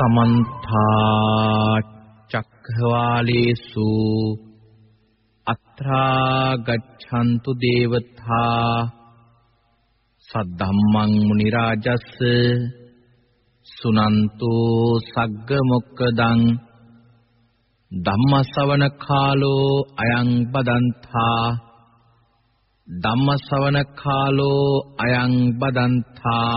සමන්තා චක්ඛවාලේසු අත්‍රා ගච්ඡන්තු දේවතා සද්ධම්මං මුනි රාජස්ස සුනන්තු සග්ග මොක්කදං ධම්මසවන කාලෝ අයං බදන්තා ධම්මසවන කාලෝ අයං බදන්තා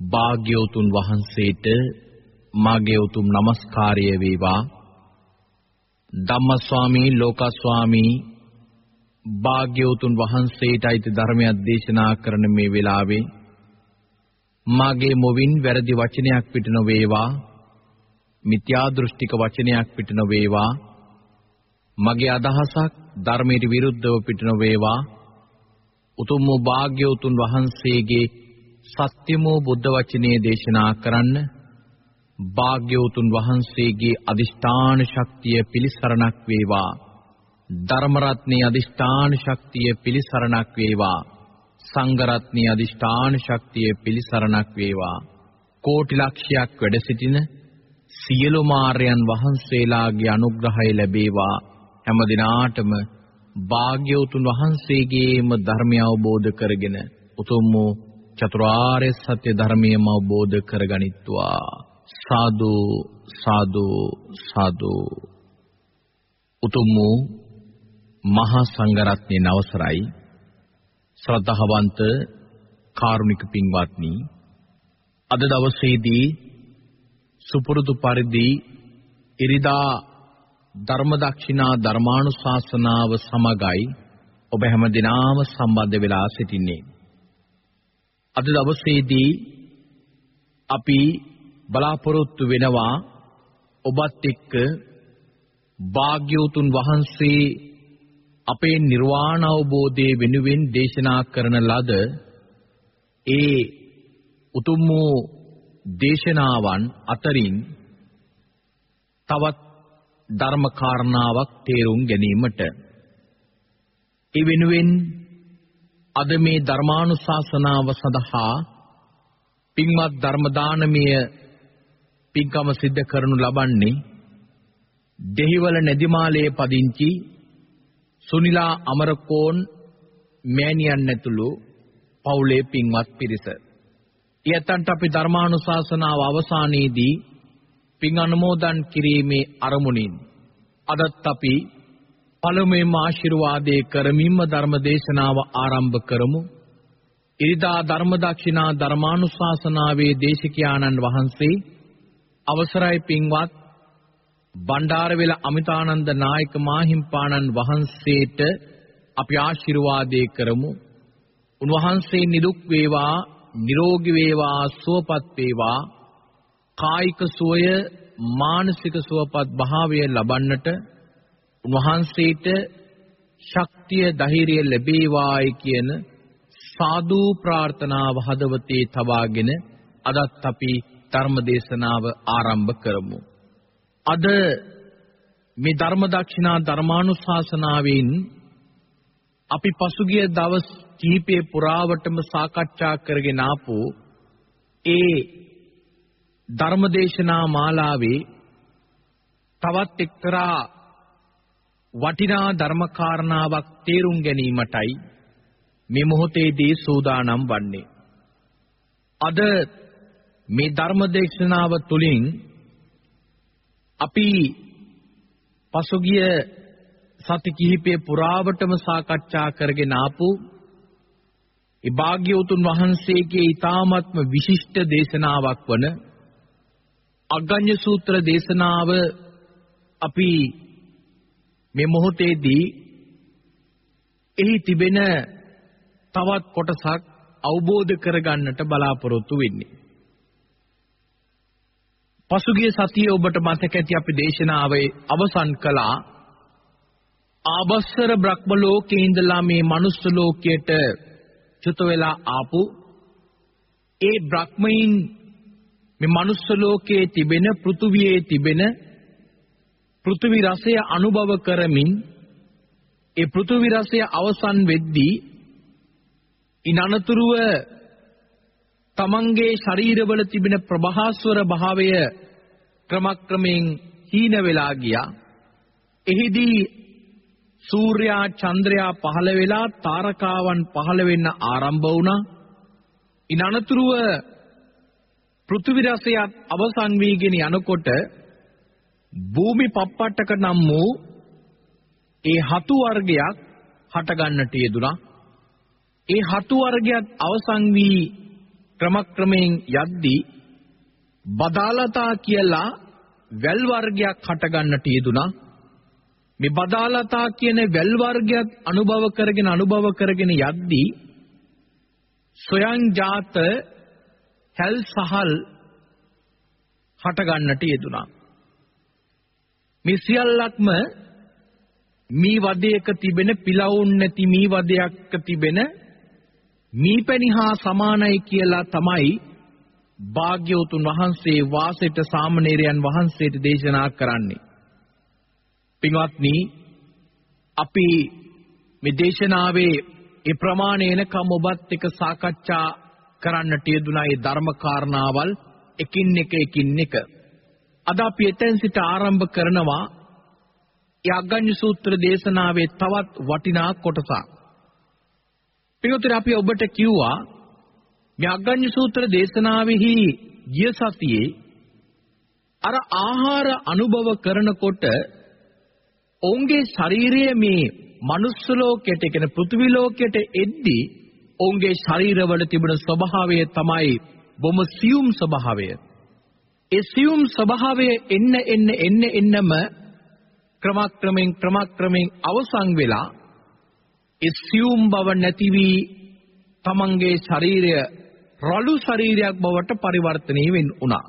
භාග්‍යවතුන් වහන්සේට මාගේ උතුම් নমස්කාරය වේවා. ධම්මස්වාමී ලෝකස්වාමී භාග්‍යවතුන් වහන්සේට අයිති ධර්මයක් දේශනා කරන මේ වෙලාවේ මාගේ මොවින් වැරදි වචනයක් පිට නොවේවා. මිත්‍යා දෘෂ්ටික වචනයක් පිට නොවේවා. මගේ අදහසක් ධර්මයට විරුද්ධව පිට නොවේවා. උතුම් වූ භාග්‍යවතුන් වහන්සේගේ සත්‍යමෝ බුද්ධ වචනේ දේශනා කරන්න භාග්‍යවතුන් වහන්සේගේ අදිෂ්ඨාන ශක්තිය පිලිසරණක් වේවා. ධර්ම රත්නයේ අදිෂ්ඨාන ශක්තිය පිලිසරණක් වේවා. සංඝ රත්නයේ අදිෂ්ඨාන ශක්තිය පිලිසරණක් වේවා. කෝටි ලක්ෂයක් වැඩ සිටින සියලු මාර්යයන් වහන්සේලාගේ අනුග්‍රහය ලැබේවා. හැම දිනාටම භාග්‍යවතුන් වහන්සේගේම ධර්මය අවබෝධ කරගෙන උතුම් වූ චතුරාර්ය සත්‍ය ධර්මයම අවබෝධ කරගනිත්වා. සාදු සාදු සාදු. උතුම් වූ මහා සංඝරත්නයේ නවසරයි. ශ්‍රද්ධාවන්ත කාරුණික පින්වත්නි අද දවසේදී සුපුරුදු පරිදි ඉරිදා ධර්ම දක්ෂිනා ධර්මානුශාසනාව සමගයි ඔබ හැම දිනාම සම්බන්ධ වෙලා සිටින්නේ. අද දවසේදී අපි බලාපොරොත්තු වෙනවා ඔබත් එක්ක භාග්‍යවතුන් වහන්සේ අපේ නිර්වාණ අවබෝධයේ වෙනුවෙන් දේශනා කරන ලද ඒ උතුම් වූ දේශනාවන් අතරින් තවත් ධර්ම කාරණාවක් තේරුම් ගැනීමට. ඒ වෙනුවෙන් අද මේ ධර්මානුශාසනාව සඳහා පින්වත් ධර්ම දානමය පින්කම සිද්ධ කරනු ලබන්නේ දෙහිවල නැදිමාලයේ පදිංචි සුනිලා අමරකෝන් මෑණියන් ඇතුළු පවුලේ පින්වත් පිරිස. ඊයතන්ට අපි ධර්මානුශාසනාව අවසානයේදී පින් අනුමෝදන් කිරීමේ අරමුණින් අදත් අපි පළමුවෙන්ම ආශිර්වාදේ කරමින්ම ධර්ම දේශනාව ආරම්භ කරමු. ඉරිදා ධර්ම දක්ෂිනා ධර්මානුශාසනාවේ දේශකයාණන් වහන්සේ අවසරයි පින්වත් බණ්ඩාරවෙල අමිතානන්ද නායක මාහිම්පාණන් වහන්සේට අපි ආශිර්වාදේ කරමු. උන්වහන්සේ නිදුක් වේවා, නිරෝගී වේවා, සුවපත් වේවා. කායික සුවය, මානසික සුවපත් භාවය ලබන්නට උන්වහන්සේට ශක්තිය ධෛර්යය ලැබේවායි කියන සාදු ප්‍රාර්ථනාව හදවතේ තබාගෙන අදත් අපි ධර්ම දේශනාව ආරම්භ කරමු. අද මේ ධර්ම දක්ෂිනා ධර්මානුශාසනාවෙන් අපි පසුගිය දවස් කිහිපේ පුරාවටම සාකච්ඡා කරගෙන ආපු ඒ ධර්මදේශනා මාලාවේ තවත් එක්තරා වටිනා ධර්ම කාරණාවක් තේරුම් ගැනීමටයි මේ මොහොතේදී සූදානම් වන්නේ. අද මේ ධර්ම දේශනාව තුළින් අපි පසුගිය සති කිහිපය පුරාවටම සාකච්ඡා කරගෙන ආපු ඒ භාග්‍යවතුන් වහන්සේගේ ඊ타ත්ම විශිෂ්ට දේශනාවක් වන අග්ගඤ්ඤ සූත්‍ර දේශනාව අපි මේ මොහොතේදී එහි තිබෙන තවත් කොටසක් අවබෝධ කරගන්නට බලාපොරොත්තු වෙන්නේ. පසුගිය සතියේ ඔබට මතක ඇති අපි දේශනාවේ අවසන් කළා ආබස්සර බ්‍රහ්ම ලෝකේ ඉඳලා මේ මනුස්ස ලෝකයට චුත වෙලා ආපු ඒ බ්‍රහ්මයින් මේ මනුස්ස ලෝකයේ තිබෙන පෘථුවියේ තිබෙන පෘථුවි රසය අනුභව කරමින් ඒ පෘථුවි රසය අවසන් වෙද්දී ඉනනතුරුව තමන්ගේ ශරීරවල තිබෙන ප්‍රභාස්වර භාවය ක්‍රමක්‍රමයෙන් හීන වෙලා ගියා. එහිදී සූර්යා චන්ද්‍රයා පහළ වෙලා තාරකාවන් පහළ වෙන්න ආරම්භ වුණා. ඉනනතුරුව පෘථිවි රසයත් අවසන් වීගෙන යනකොට භූමි පප්පට්ටක නම් වූ ඒ හතු වර්ගයක් හට ගන්නට යෙදුනා. ඒ හතු වර්ගයක් අවසන් වී ක්‍රමක්‍රමයෙන් යද්දී බදාලතා කියලා වැල් වර්ගයක් හට ගන්නට යෙදුනා. මේ බදාලතා කියන වැල් වර්ගයක් අනුභව කරගෙන අනුභව කරගෙන යද්දී සොයන් ජාත හැල් සහල් හට ගන්නට යෙදුනා. මේ සියල්ලක්ම මී වදයක තිබෙන පිලවුන් නැති මී වදයක තිබෙන මීපැණි හා සමානයි කියලා තමයි භාග්‍යවතුන් වහන්සේ වාසයට සාමණේරයන් වහන්සේට දේශනා කරන්නේ. පින්වත්නි අපි මේ දේශනාවේ ඒ ප්‍රමාණය එනකම් ඔබත් එක්ක සාකච්ඡා කරන්නට යෙදුනා ඒ ධර්ම කාරණාවල් එකින් එක එකින් එක. අද අපි එතෙන් සිට ආරම්භ කරනවා ඒ අග්ගඤ්ඤ සූත්‍ර දේශනාවේ තවත් වටිනා කොටසක්. පිටුතර අපි ඔබට කිව්වා මේ අග්ගඤ්ඤ සූත්‍ර දේශනාවෙහි ගිය සතියේ අර ආහාර අනුභව කරනකොට ඔවුන්ගේ ශරීරයේ මේ මනුස්ස ලෝකයට කියන පෘථිවි ලෝකයට එද්දී ඔවුන්ගේ ශරීරවල තිබෙන ස්වභාවය තමයි බොම සියුම් ස්වභාවය. ඒ සියුම් ස්වභාවය එන්න එන්න එන්න එන්නම ක්‍රමක්‍රමෙන් ක්‍රමක්‍රමෙන් අවසන් වෙලා ඒ සියුම් බව නැති වී තමන්ගේ ශරීරය රළු ශරීරයක් බවට පරිවර්තනය වෙන්න උනා.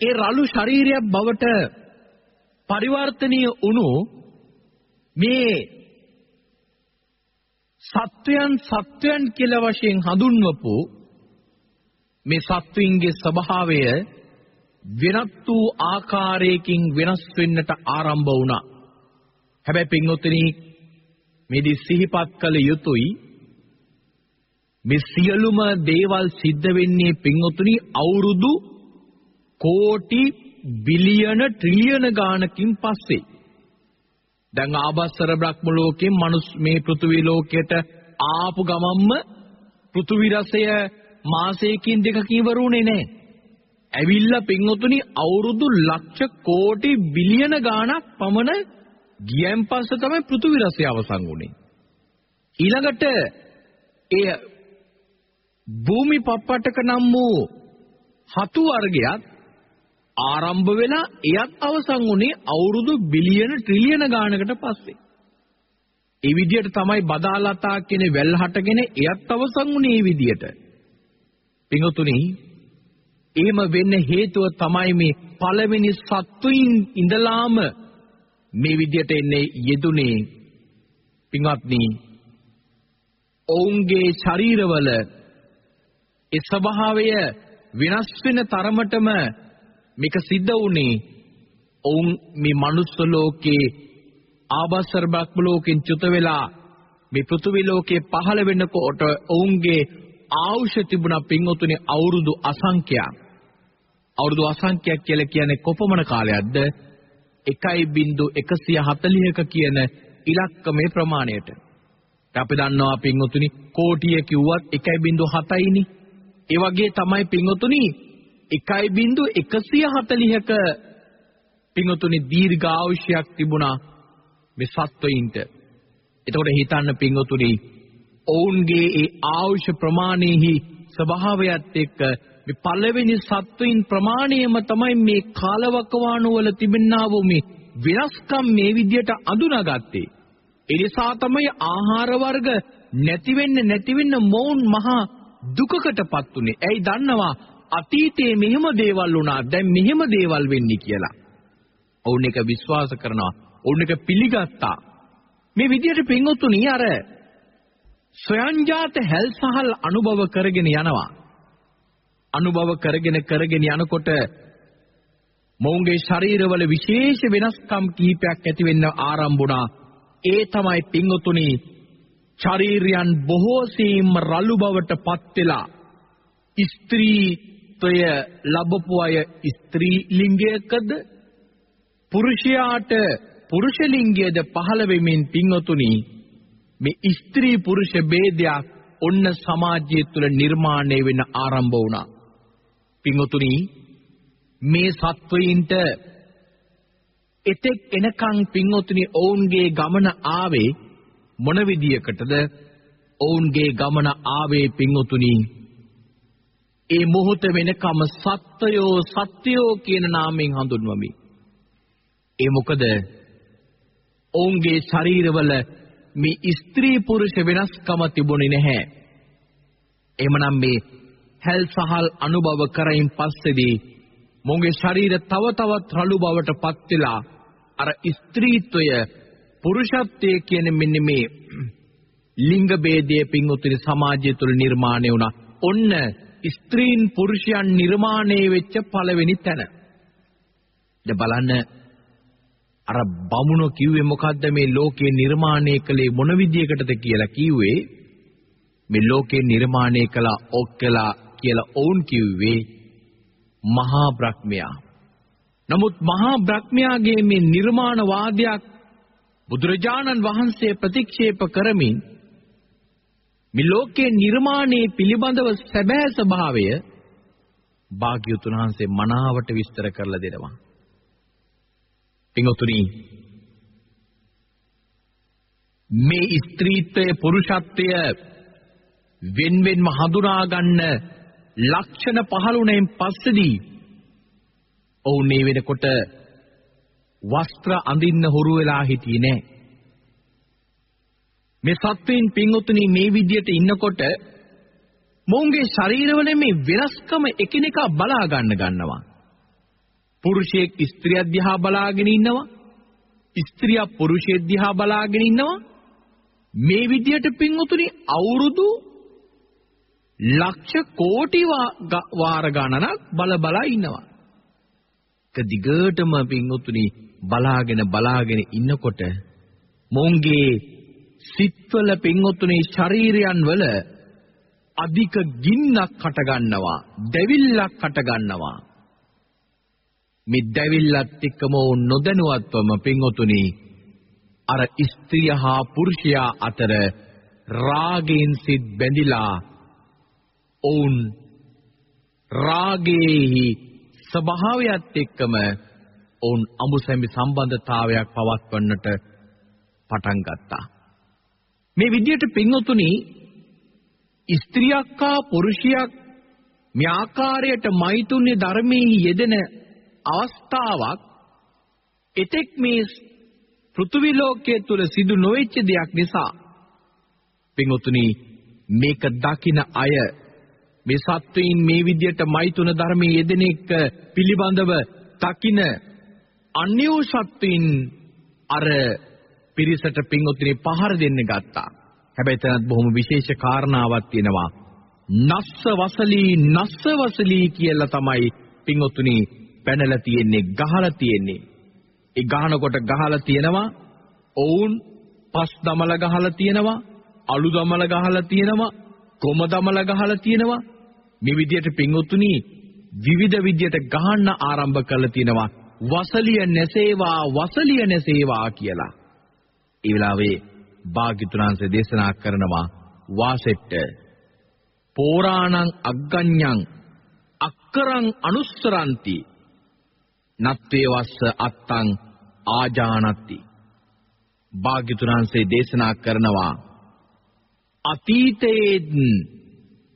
ඒ රළු ශරීරයක් බවට පරිවර්තනය වුණු මේ සත්වයන් සත්වයන් කියලා වශයෙන් හඳුන්වපු මේ සත්වින්ගේ ස්වභාවය වෙනත් වූ ආකාරයකින් වෙනස් වෙන්නට ආරම්භ වුණා. හැබැයි පින්වත්නි මේදි සිහිපත් කළ යුතුයි මේ සියලුම දේවල් සිද්ධ වෙන්නේ පින්වත්නි අවුරුදු කෝටි බිලියන ට්‍රිලියන ගානකින් පස්සේ දැන් ආබස්සර බ්‍රහ්ම ලෝකෙන් මනුස් මේ පෘථිවි ලෝකයට ආපු ගමම්ම පෘථිවි රසය මාසයකින් දෙකකින් ඉවරුනේ නැහැ. ඇවිල්ලා පින්වතුනි අවුරුදු ලක්ෂ කෝටි බිලියන ගාණක් පමණ ගියන් පස්සේ තමයි පෘථිවි රසය අවසන් වුනේ. ඊළඟට ඒ භූමි පප්පටක නම් වූ හතු වර්ගයක් ආරම්භ වෙලා එයත් අවසන් වුණේ අවුරුදු බිලියන ට්‍රිලියන ගානකට පස්සේ. ඒ විදිහට තමයි බදාලතා කියන වැල් හටගෙන එයත් අවසන් වුණේ මේ විදිහට. පිඟුතුනි එහෙම වෙන්න හේතුව තමයි මේ පළවෙනි සත්වයින් ඉඳලාම මේ විදිහට එන්නේ යෙදුනේ. පින්වත්නි ඔවුන්ගේ ශරීරවල ඒ ස්වභාවය විනාශ වෙන තරමටම මේක සිද්ධ වුණේ ඔවුන් මේ මනුස්ස ලෝකේ ආබස්සර බ්‍රහ්ම ලෝකෙන් චුත වෙලා මේ පෘථිවි ලෝකේ පහළ වෙනකොට ඔවුන්ගේ ආයුෂ තිබුණා පින්වතුනි අවුරුදු අසංඛ්‍යයක්. අවුරුදු අසංඛ්‍යයක් කියලා කියන්නේ කොපමණ කාලයක්ද? 1.140ක කියන ඉලක්කමේ ප්‍රමාණයට. අපි දන්නවා පින්වතුනි කෝටිය කිව්වත් 1.7යිනේ ඒ වගේ තමයි පින්වතුනි 1.140ක පින්වතුනි දීර්ඝායුෂයක් තිබුණා මේ සත්වයින්ට. එතකොට හිතන්න පින්වතුනි ඔවුන්ගේ ඒ ආයුෂ ප්‍රමාණයෙහි ස්වභාවයත් එක්ක මේ පළවෙනි සත්වයින් ප්‍රමාණයම තමයි මේ කාලවකවානු වල තිබෙනා වූ මේ වෙනස්කම් මේ විදියට අඳුනාගත්තේ. ඒ නිසා තමයි ආහාර වර්ග නැති වෙන්න නැති වෙන්න මොවුන් මහා දුකකටපත් උනේ. ඇයි දන්නවා අතීතයේ මෙහෙම දේවල් වුණා දැන් මෙහෙම දේවල් වෙන්නේ කියලා. ඔවුන් එක විශ්වාස කරනවා. ඔවුන් එක පිළිගත්තා. මේ විදිහට පින්වත්තුනි අර ස්වයංජාත හැල්සහල් අනුභව කරගෙන යනවා. අනුභව කරගෙන කරගෙන යනකොට මොවුන්ගේ ශරීරවල විශේෂ වෙනස්කම් කිහිපයක් ඇති වෙන්න ආරම්භ වුණා. ඒ තමයි පින්වතුනි ශරීරයන් බොහෝසීම රළු බවට පත් වෙලා ස්ත්‍රීත්වය ලැබපු අය ස්ත්‍රී ලිංගයකද පුරුෂයාට පුරුෂ ලිංගයද පහළ වෙමින් පින්වතුනි මේ ස්ත්‍රී පුරුෂ ભેදයක් ඔන්න සමාජය තුළ නිර්මාණය වෙන්න ආරම්භ වුණා. පින්වතුනි මේ සත්වයින්ට එතෙක් එනකන් පින්වතුනි ඔවුන්ගේ ගමන ආවේ මොන විදියකටද ඔවුන්ගේ ගමන ආවේ පින්වතුනි ඒ මොහොත වෙනකම සත්වයෝ සත්‍යෝ කියන නාමයෙන් හඳුන්වමි. ඒ මොකද ඔවුන්ගේ ශරීරවල මේ ස්ත්‍රී පුරුෂ වෙනස්කම තිබුණේ නැහැ. එමනම් මේ හැල් සහල් අනුභව කරයින් පස්සේදී මොන්ගේ ශරීර තව තවත් රළු බවට පත් වෙලා අර ස්ත්‍රීත්වය පුරුෂත්වයේ කියන මෙන්න මේ ලිංග ભેදයේ පින්වතුනි සමාජය තුළ නිර්මාණය වුණා. ඔන්න ස්ත්‍රීන් පුරුෂයන් නිර්මාණය වෙච්ච පළවෙනි තැන. දැන් බලන්න අර බමුණෝ කිව්වේ මොකද්ද මේ ලෝකේ නිර්මාණය කළේ මොන විදියකටද කියලා කිව්වේ මේ ලෝකේ නිර්මාණය කළ ඔක්කලා කියලා ඔවුන් කිව්වේ මහා බ්‍රහ්මයා. නමුත් මහා බ්‍රහ්මයාගේ මේ නිර්මාණවාදයක් බුදුරජාණන් වහන්සේ ප්‍රතික්ෂේප කරමින් මේ ලෝකේ නිර්මාණයේ පිළිබඳව සැබෑ ස්වභාවය භාග්‍යවතුන් වහන්සේ මනාවට විස්තර කරලා දෙනවා. පින්වතුනි මේ ස්ත්‍රීත්වය පුරුෂත්වය වෙන්වෙන්ම හඳුනා ගන්න ලක්ෂණ පහළුණෙන් පස්සේදී ඔවුන් මේ වෙනකොට වස්ත්‍ර අඳින්න හුරු වෙලා හිටියේ නෑ මේ සත්වයින් පින්වතුනි මේ විදියට ඉන්නකොට මොවුන්ගේ ශරීරවල මේ වෙනස්කම එකිනෙකා බලා ගන්න ගන්නවා පුරුෂයෙක් ස්ත්‍රිය දිහා බලාගෙන ඉන්නවා. ස්ත්‍රිය පුරුෂයෙක් දිහා බලාගෙන ඉන්නවා. මේ විදියට පින්වතුනි අවුරුදු ලක්ෂ කෝටි වාර ගණනක් බල බලා ඉන්නවා. එක දිගටම පින්වතුනි බලාගෙන බලාගෙන ඉන්නකොට මොන්ගේ සිත්වල පින්වතුනි ශරීරයන් වල අධික ගින්නක් හට ගන්නවා, දැවිල්ලක් හට ගන්නවා. මේ දැවිල්ලත් එක්කම නොදැනුවත්වම පින්වතුනි අර ස්ත්‍රිය හා පුරුෂයා අතර රාගයෙන් සිත් බැඳිලා ඔවුන් රාගයේහි ස්වභාවයත් එක්කම ඔවුන් අමුසැමි සම්බන්ධතාවයක් පවත්වන්නට පටන් ගත්තා. මේ විදිහට පින්වතුනි ස්ත්‍රියක් හා පුරුෂයක් මේ ආකාරයට මෛතුන්‍ය ධර්මයේ යෙදෙන අවස්ථාවක් එතෙක් මේ පෘථිවි ලෝකයේ තුල සිදු නොවෙච්ච දෙයක් නිසා පින්වතුනි මේක දකින අය මේ සත්වයින් මේ විදියට මෛතුන ධර්මයේ යෙදෙන එක පිළිබඳව දකින අන්‍ය සත්වයින් අර පිරිසට පින්වතුනි පහර දෙන්න ගත්තා. හැබැයි එතනත් බොහොම විශේෂ කාරණාවක් තියෙනවා. නස්ස වසලී නස්ස වසලී කියලා තමයි පින්වතුනි පැනලා තියෙන්නේ ගහලා තියෙන්නේ. ඒ ගහනකොට ගහලා තියෙනවා ඔවුන් පස් දමලා ගහලා තියෙනවා අලු දමලා ගහලා තියෙනවා කොම දමලා ගහලා තියෙනවා මේ විදියට පිංගුතුනි විවිධ විදියට ගහන්න ආරම්භ කරලා තියෙනවා වසලිය නැසේවා වසලිය නැසේවා කියලා. ඒ වෙලාවේ භාග්‍යතුන්සේ දේශනා කරනවා වාසෙට්ට. පෝරාණං අග්ගඤ්ඤං අක්කරං අනුස්සරಂತಿ නත්තේ වස්ස අත්තං ආජානති. භාග්‍යතුන්සේ දේශනා කරනවා අතීතයේ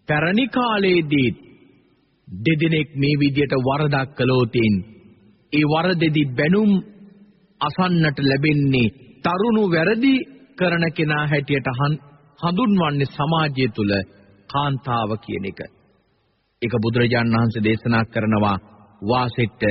පැරණි කාලයේදී දෙදෙනෙක් මේ විදියට වරදක් කළෝතින් ඒ වරදෙදි බැනුම් අසන්නට ලැබෙන්නේ තරුණු වැරදි කරන කෙනා හැටියට හඳුන්වන්නේ සමාජය තුල කාන්තාව කියන එක. ඒක බුදුරජාණන් වහන්සේ දේශනා කරනවා වාසෙට්ට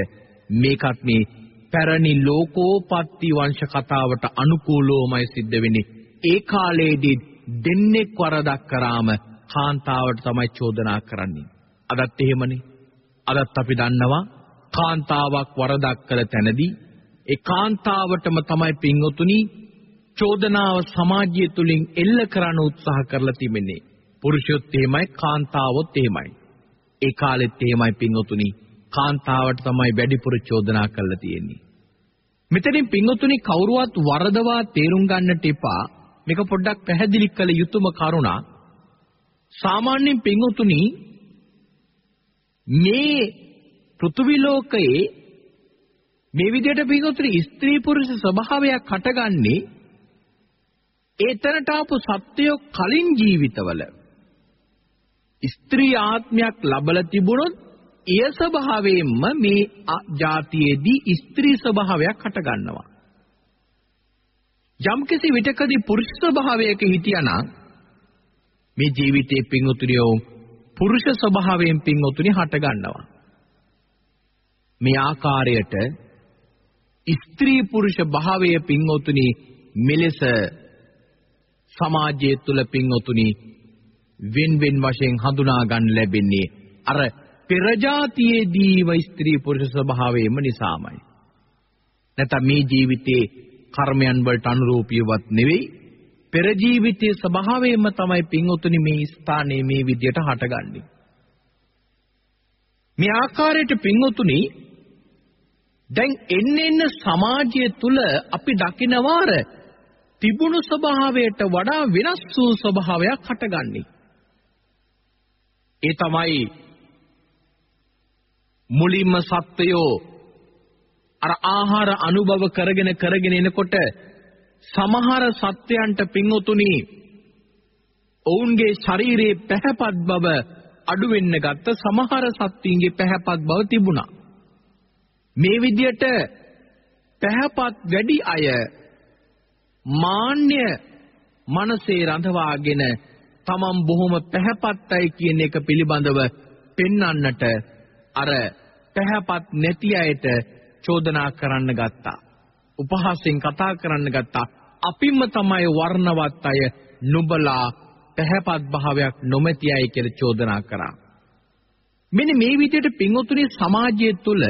මේකත් මේ පැරණි ලෝකෝපත්ති වංශ කතාවට අනුකූලවමයි සිද්ධ වෙන්නේ. ඒ කාලේදී දෙන්නෙක් වරදක් කරාම කාන්තාවට තමයි චෝදනා කරන්නේ. අදත් එහෙමනේ. අදත් අපි දන්නවා කාන්තාවක් වරදක් කළ තැනදී ඒ කාන්තාවටම තමයි පින්වතුනි චෝදනාව සමාජය තුලින් එල්ල කරන්න උත්සාහ කරලා තිබෙන්නේ. පුරුෂයොත් එහෙමයි කාන්තාවොත් එහෙමයි. ඒ කාලෙත් එහෙමයි පින්වතුනි කාන්තාවට තමයි වැඩිපුර චෝදනා කරලා තියෙන්නේ. මෙතනින් පින්වතුනි කවුරුවත් වරදවා තේරුම් ගන්නට එපා. මේක පොඩ්ඩක් පැහැදිලි කළ යුතුම කරුණා. සාමාන්‍යයෙන් පින්වතුනි මේ පෘථුවි ලෝකයේ මේ විදිහට පින්වතුනි ස්ත්‍රී පුරුෂ ස්වභාවයක් හටගන්නේ ඒතරට ආපු සත්‍යය කලින් ජීවිතවල ස්ත්‍රී ආත්මයක් ලබලා තිබුණොත් ඒ ස්වභාවයෙන්ම මේ જાතියේදී ස්ත්‍රී ස්වභාවයක් හට ගන්නවා. යම්කිසි විටකදී පුරුෂ ස්වභාවයක හිටියානම් මේ ජීවිතේ පිංඋතුරියෝ පුරුෂ ස්වභාවයෙන් පිංඋතුනි හට ගන්නවා. මේ ආකාරයට ස්ත්‍රී පුරුෂ භාවය පිංඋතුනි මෙලෙස සමාජය තුල පිංඋතුනි වෙන් වෙන් වශයෙන් හඳුනා ගන්න ලැබෙන්නේ අර පෙර જાතියේදීම ස්ත්‍රී පුරුෂ ස්වභාවයෙන්ම නිසාමයි. නැත්නම් මේ ජීවිතේ කර්මයන් වලට අනුරූපීවත් නෙවෙයි පෙර ජීවිතයේ ස්වභාවයෙන්ම තමයි පින්වතුනි මේ ස්ථානයේ මේ විදියට හටගන්නේ. මේ ආකාරයට පින්වතුනි දැන් එන්න එන්න සමාජය තුල අපි දකිනවාර තිබුණු ස්වභාවයට වඩා වෙනස් වූ ස්වභාවයක් හටගන්නේ. ඒ තමයි මුලින්ම සත්වයෝ අර ආහාර අනුභව කරගෙන කරගෙන එනකොට සමහර සත්වයන්ට පින්වතුනි ඔවුන්ගේ ශරීරයේ පැහැපත් බව අඩු වෙන්න ගත්ත සමහර සත්වීන්ගේ පැහැපත් බව තිබුණා මේ විදියට පැහැපත් වැඩි අය මාන්‍ය මනසේ රඳවාගෙන තමන් බොහොම පැහැපත්යි කියන එක පිළිබඳව පෙන්වන්නට අර පැහැපත් නැති අයට චෝදනා කරන්න ගත්තා. උපහාසයෙන් කතා කරන්න ගත්තා. අපිම තමයි වර්ණවත් අය නුඹලා පැහැපත් භාවයක් නොමැති අය කියලා චෝදනා කරා. මෙන්න මේ විදිහට පින්වතුනි සමාජය තුළ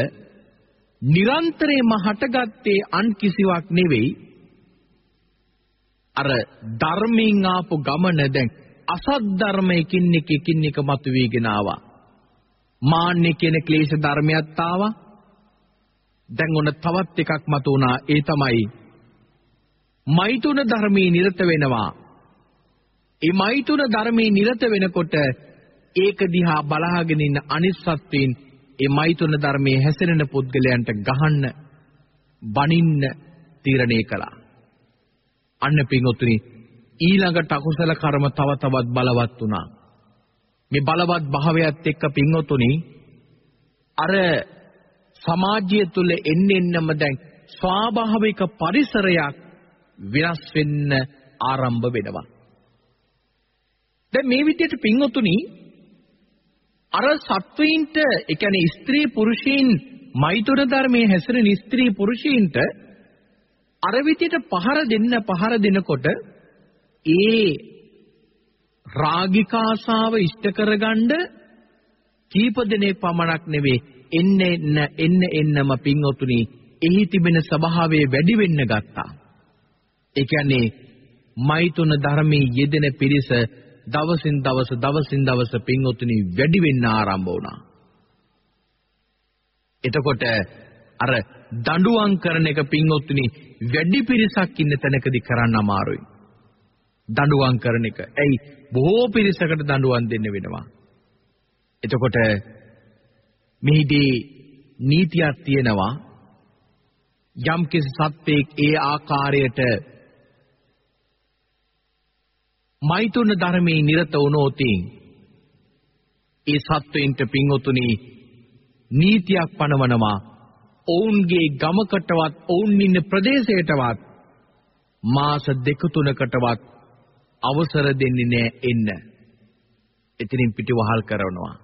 නිරන්තරයෙන්ම හටගත්තේ අන් කිසිවක් නෙවෙයි අර ධර්මයෙන් ආපු ගමන දැන් අසත් ධර්මයකින් එක එකින් එක මතුවීගෙන ආවා. මාන්නේ කියන ක්ලේශ ධර්මයක් ආවා. දැන් ඔන්න තවත් එකක් මතු වුණා. ඒ තමයි මෛතුන ධර්මයේ නිරත වෙනවා. ඒ මෛතුන ධර්මයේ නිරත වෙනකොට ඒක දිහා බලාගෙන ඉන්න අනිත් සත්වයින් ඒ මෛතුන ධර්මයේ හැසිරෙන පුද්ගලයන්ට ගහන්න, බනින්න තීරණය කළා. අන්න පින්වතුනි ඊළඟට අකුසල කර්ම තව තවත් බලවත් වුණා. මේ බලවත් භාවයත් එක්ක පින්වතුනි අර සමාජය තුල එන්න එන්නම දැන් ස්වාභාවික පරිසරයක් විනාශ වෙන්න ආරම්භ වෙනවා. දැන් මේ විදිහට පින්වතුනි අර සත්වයින්ට ඒ කියන්නේ ස්ත්‍රී පුරුෂයින් මෛතුන ධර්මයේ හැසිරෙන ස්ත්‍රී පුරුෂයින්ට අර විදිහට පහර දෙන්න පහර දෙනකොට ඒ රාගිකාසාව ඉෂ්ට කරගන්න කීප දෙනෙක් පමණක් නෙවෙයි එන්න එන්න එන්න එන්නම පින්වතුනි එහි තිබෙන ස්වභාවය වැඩි වෙන්න ගත්තා. ඒ කියන්නේ මෛතුන ධර්මයේ යෙදෙන පිරිස දවසින් දවස දවසින් දවස පින්වතුනි වැඩි වෙන්න ආරම්භ වුණා. එතකොට අර දඬුවම් කරන එක පින්වතුනි වැඩි පිරිසක් ඉන්න තැනකදී කරන්න අමාරුයි. දඬුවම් කරන එක. ඇයි බොහෝ පිරිසකට දඬුවම් දෙන්න වෙනවා. එතකොට මෙහිදී නීතියක් තියෙනවා යම් කිසි සත්වයක් ඒ ආකාරයට මෛතුන ධර්මයේ නිරත වුණොත් ඒ සත්වයින්ට පින්වතුනි නීතියක් පනවනවා ඔවුන්ගේ ගමකටවත් ඔවුන් ඉන්න ප්‍රදේශයටවත් මාස දෙක තුනකටවත් අවසර දෙන්නේ නැහැ එන්න. එතනින් පිටිවහල් කරනවා.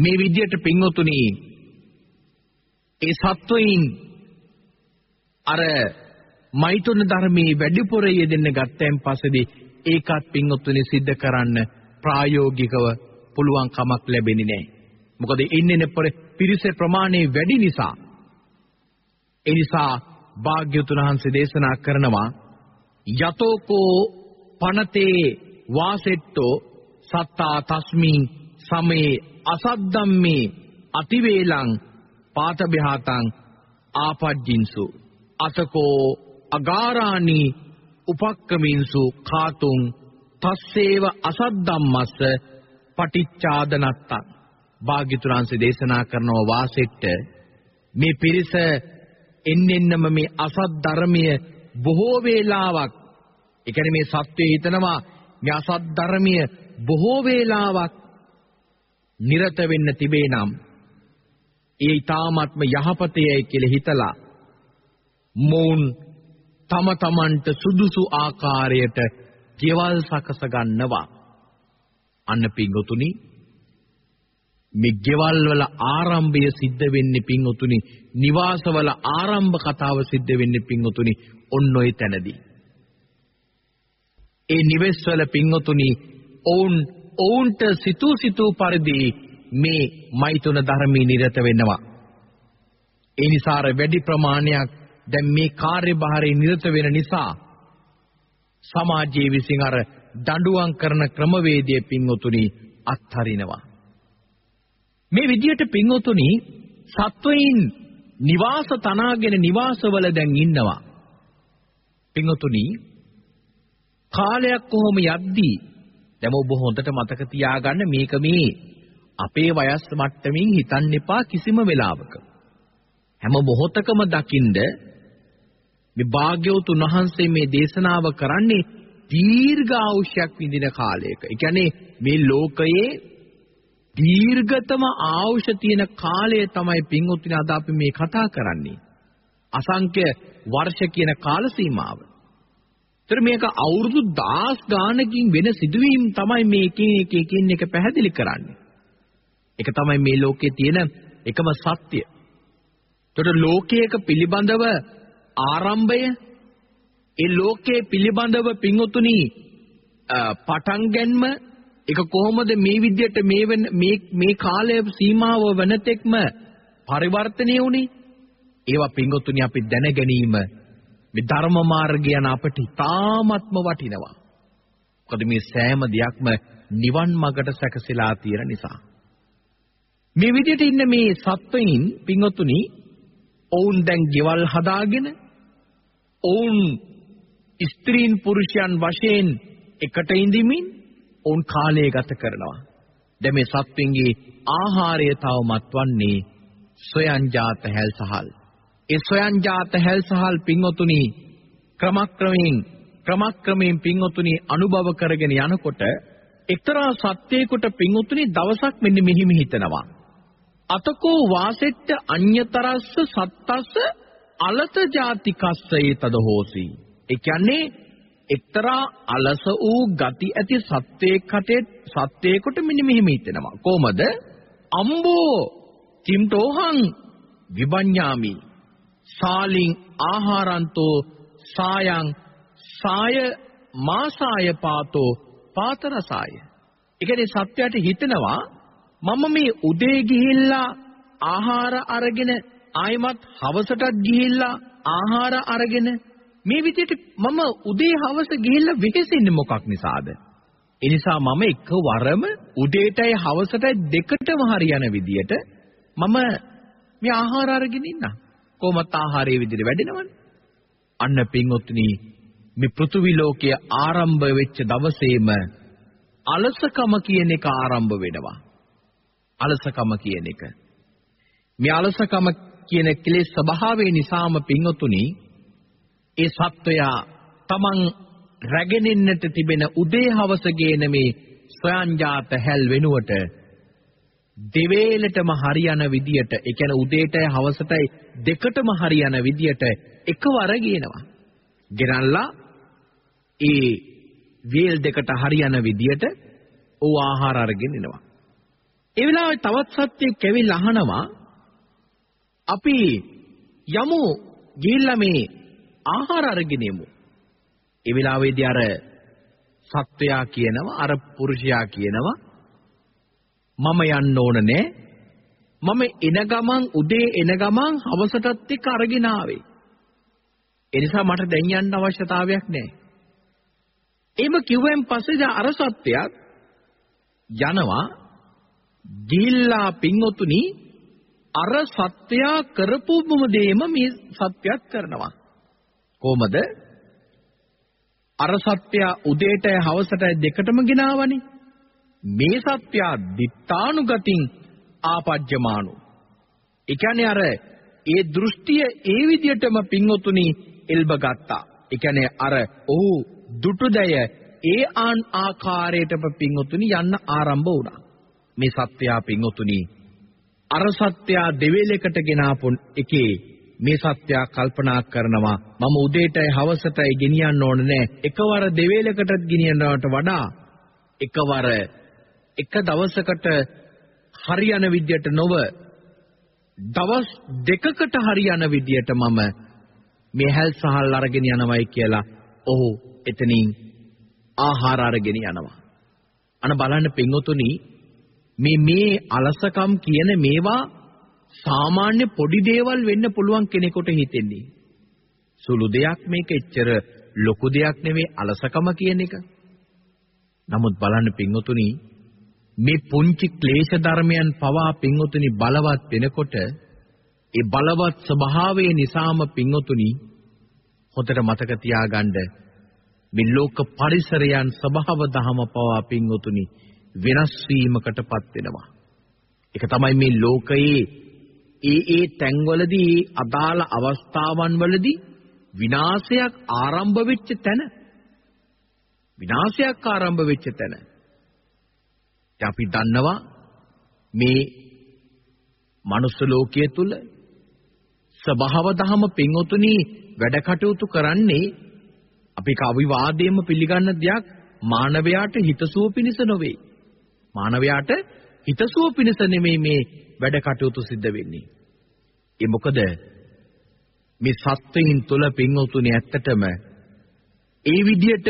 මේ විදියට පින්වතුනි ඒ සත්වයින් අර මෛතුන ධර්මයේ වැඩිපුර යෙදෙන්න ගත්තයින් පස්සේදී ඒකත් පින්වතුනි සිද්ධ කරන්න ප්‍රායෝගිකව පුළුවන් කමක් ලැබෙන්නේ නැහැ. මොකද ඉන්නේ පිරිස ප්‍රමාණය වැඩි නිසා. ඒ නිසා භාග්‍යතුන් වහන්සේ දේශනා කරනවා යතෝකෝ පනතේ වාසෙට්ටෝ සත්තා තස්මින් සමේ අසද්දම්මේ අතිවේලං පාතබහාතං ආපජ්ජින්සු. අතකෝ අගාරාණි උපක්කමින්සු කාතුං තස්සේව අසද්දම්මස්ස පටිච්චාදනත්තං භාග්‍යතුන්සේ දේශනා කරනවා වාසෙට්ට මේ පිරිස එන්නෙන්නම මේ අසත් ධර්මීය බොහෝ වේලාවක් ඒ කියන්නේ මේ සත්‍යය හිතනවා මේ අසත් ධර්මීය බොහෝ වේලාවක් නිරත වෙන්න තිබේ නම් ඒ ඊ타ත්ම යහපතයයි කියලා හිතලා මොවුන් තම තමන්ට සුදුසු ආකාරයට ගෙවල් සකස ගන්නවා. අන්න පිංගුතුනි මේ ගෙවල් වල ආරම්භය සිද්ධ වෙන්නේ පිංගුතුනි නිවාසවල ආරම්භ කතාව සිද්ධ වෙන්නේ පිංගුතුනි ඔන්න ඔය තැනදී. ඒ නිවෙස්වල පිංගුතුනි ඔවුන් ඔවුන්ට සිතූ සිතූ පරිදි මේ මෛතුන ධර්මී නිරත වෙනවා ඒ නිසා වැඩි ප්‍රමාණයක් දැන් මේ කාර්යභාරයේ නිරත වෙන නිසා සමාජයේ විසින් අර දඬුවම් කරන ක්‍රමවේදයේ පින්වතුනි අත්හරිනවා. මේ විදියට පින්වතුනි සත්වයින් නිවාස තනාගෙන නිවාසවල දැන් ඉන්නවා. පින්වතුනි කාලයක් කොහොම යද්දී දැන් ඔබ හොඳට මතක තියාගන්න මේක මේ අපේ වයස් මට්ටමින් හිතන්න එපා කිසිම වෙලාවක. හැම මොහොතකම දකින්ද මේ භාග්‍යවතුන් වහන්සේ මේ දේශනාව කරන්නේ දීර්ඝ ආයුෂයක් විඳින කාලයක. ඒ කියන්නේ මේ ලෝකයේ දීර්ඝතම ආයුෂ තියෙන කාලය තමයි පින්වත්නි අද අපි මේ කතා කරන්නේ. අසංඛ්‍ය වර්ෂ කියන කාල සීමාව. ඒතර මේක අවුරුදු 10 ගානකින් වෙන සිදුවීම් තමයි මේ එකින් එක එකින් එක පැහැදිලි කරන්නේ. ඒක තමයි මේ ලෝකයේ තියෙන එකම සත්‍ය. ඒතර ලෝකයක පිළිබඳව ආරම්භය ඒ ලෝකයේ පිළිබඳව පිංඔතුනි පටන් ගැනීම ඒක කොහොමද මේ විදියට මේ මේ මේ කාලය සීමාව වෙනතෙක්ම පරිවර්තනය වුනේ ඒවා පිංගොතුනි අපි දැන ගැනීම මේ ධර්ම මාර්ගය යන අපට ඉතාමත්ම වටිනවා. මොකද මේ සෑම දෙයක්ම නිවන් මඟට සැකසීලා තියෙන නිසා. මේ විදිහට ඉන්න මේ සත්වයින් පිංගොතුනි ඔවුන් දැන් ගෙවල් හදාගෙන ඔවුන් ස්ත්‍රීන් පුරුෂයන් වශයෙන් එකට ඉඳිමින් ඔවුන් කාලය ගත කරනවා. දැන් මේ සත්වින්ගේ ආහාරය තවමත් වන්නේ සොයන්ජාත හැල්සහල්. ඒ සොයන්ජාත හැල්සහල් පින්වතුනි ක්‍රමක්‍රමයෙන් ක්‍රමක්‍රමයෙන් පින්වතුනි අනුභව කරගෙන යනකොට එක්තරා සත්‍යයකට පින්වතුනි දවසක් මෙන්න මෙහිම හිතනවා. අතකෝ වාසෙට්ට අඤ්‍යතරස්ස සත්තස්ස අලත ජාතිකස්සයේ තද හෝසි. ඒ කියන්නේ එක්තරා අලස වූ ගති ඇති සත්වයක් කටේ සත්වයකට මෙන්න මෙහෙම හිතෙනවා. කොහමද? අම්බෝ චිම්ටෝහං විබඤ්ඤාමි. සාලින් ආහාරන්තෝ සායං සාය මාසාය පාතෝ පාතරසාය. ඒ කියන්නේ සත්‍යයට හිතනවා මම මේ උදේ ගිහිල්ලා ආහාර අරගෙන ආයමත් හවසටත් ගිහිල්ලා ආහාර අරගෙන මේ විදිහට මම උදේ හවස ගිහිල්ලා වෙහෙසෙන්නේ මොකක් නිසාද? ඒ නිසා මම එක වරම උදේටයි හවසටයි දෙකටම හරියන විදියට මම මේ ආහාර අරගෙන ඉන්නා. කොහොමත් ආහාරයේ විදිහට වැඩෙනවනේ. අන්න පින්වත්නි මේ පෘථුවි ලෝකයේ ආරම්භ වෙච්ච දවසේම අලසකම කියන එක ආරම්භ වෙනවා. අලසකම කියන එක. මේ අලසකම කියන කෙලෙස් ස්වභාවය නිසාම පින්වතුනි ඒ සත්වයා තමන් රැගෙනින්නට තිබෙන උදේ හවස ගේන මේ ස්වයංජාත හැල් වෙනුවට දෙවේලටම හරියන විදියට ඒ කියන්නේ උදේටයි හවසටයි දෙකටම හරියන විදියට එකවර ගේනවා. ගෙනල්ලා ඒ වේල් දෙකට හරියන විදියට ඕ ආහාර අරගෙන එනවා. ඒ වෙලාවේ තවත් සත්‍යයක් ඇවිල්ලා අහනවා අපි යමු ගිහිල්ලා මේ ආහාර අරගෙන යමු. ඒ වෙලාවේදී අර සත්වයා කියනවා අර පුරුෂයා කියනවා මම යන්න ඕන නෑ. මම එන ගමන් උදේ එන ගමන් හවසටත් එක්ක අරගෙන ආවේ. ඒ නිසා මට දැන් යන්න අවශ්‍යතාවයක් නෑ. එහෙම කිව්වෙන් පස්සේ අර සත්‍යයක් යනවා ගිහිල්ලා පින්වතුනි අර සත්‍යයා කරපුවම දෙයම මේ සත්‍යයක් කරනවා කොහමද අර සත්‍යයා උදේට හවසට දෙකටම ගෙනාවනේ මේ සත්‍යයා දිත්තානුගතින් ආපජ්ජමානු. ඒ කියන්නේ අර ඒ දෘෂ්ටිය ඒ විදිහටම පින්වතුනි එල්බ ගත්තා. ඒ කියන්නේ අර ඔහු දුටුදය ඒ ආන් ආකාරයටම පින්වතුනි යන්න ආරම්භ වුණා. මේ සත්‍යයා පින්වතුනි අර සත්‍යයා දෙවේලෙකට ගෙනාපු එකේ මේ සත්‍යයා කල්පනා කරනවා. මම උදේටයි හවසටයි ගෙනියන්න ඕන නෑ. එකවර දෙවේලකටත් ගෙනියනවට වඩා එකවර එක දවසකට හරියන විදියට නොව දවස් දෙකකට හරියන විදියට මම මේ හැල් සහල් අරගෙන යනවයි කියලා ඔහු එතනින් ආහාර අරගෙන යනවා අන බලන්න පින්වතුනි මේ මේ අලසකම් කියන මේවා සාමාන්‍ය පොඩි දේවල් වෙන්න පුළුවන් කෙනෙකුට හිතෙන්නේ. සුළු දෙයක් මේක එච්චර ලොකු දෙයක් නෙවෙයි අලසකම කියන එක. නමුත් බලන්න පින්වතුනි මේ පුංචි ක්ලේශ ධර්මයන් පවා පින්වතුනි බලවත් වෙනකොට ඒ බලවත් ස්වභාවය නිසාම පින්වතුනි හොඳට මතක තියාගන්න මේ ලෝක පරිසරයන් ස්වභාව දහම පවා පින්වතුනි වෙනස් වීමකටපත් වෙනවා. ඒක තමයි මේ ලෝකයේ ඒ ඒ තැන්වලදී අදාළ අවස්ථාවන් වලදී විනාශයක් ආරම්භ වෙච්ච තැන විනාශයක් ආරම්භ වෙච්ච තැන අපි දන්නවා මේ මනුස්ස ලෝකයේ තුල ස්වභාව දහම පින්වතුනි වැඩ කටයුතු කරන්නේ අපි කවිවාදයෙන්ම පිළිගන්න දෙයක් මානවයාට හිතසුව පිණිස නොවේ මානවයාට හිතසුව පිණිස නෙමෙයි මේ වැඩ කටයුතු සිද්ධ වෙන්නේ. ඒ මොකද මේ සත්වයින් තුල පින්වතුනි ඇත්තටම ඒ විදියට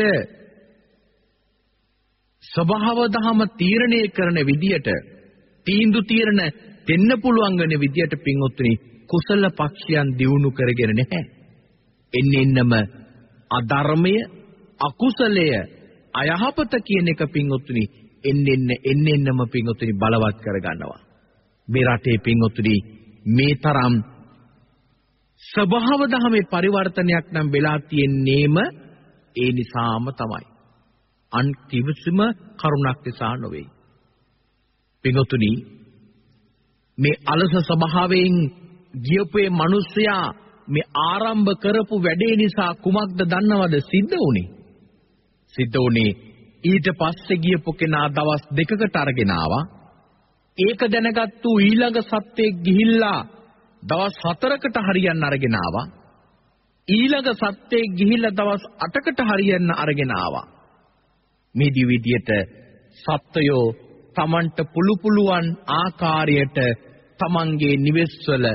ස්වභාව දහම තීරණය කරන විදියට තීන්දු තීරණ දෙන්න පුළුවන් වෙන විදියට පින්වතුනි කුසල පක්ෂයන් දියුණු කරගෙන නැහැ. එන්න එන්නම අධර්මය අකුසලය අයහපත කියන එක පින්වතුනි එන්න එන්න එන්න එන්නම පින්වතුනි බලවත් කරගන්නවා. මේ රටේ පින්වතුනි මේ තරම් ස්වභාව දහමේ පරිවර්තනයක් නම් වෙලා තියෙන්නේම ඒ නිසාම තමයි. අන් කිසිම කරුණක් නිසා නොවේ. පින්වතුනි මේ අලස ස්වභාවයෙන් ගියපේ මිනිස්සයා මේ ආරම්භ කරපු වැඩේ නිසා කුමක්ද දන්නවද සිද්ධ වුනේ? සිද්ධ වුනේ ඊට පස්සේ ගියපු කෙනා දවස් දෙකකට අරගෙන ආවා. ඒක දැනගත්තු ඊළඟ සත්‍යයක් ගිහිල්ලා දවස් 4කට හරියන්න අරගෙන ආවා. ඊළඟ සත්‍යයක් ගිහිල්ලා දවස් 8කට හරියන්න අරගෙන ආවා. මේ දිවිදියට සත්වයෝ Tamanට පුළු පුළුවන් ආකාරයට Tamanගේ නිවෙස්වල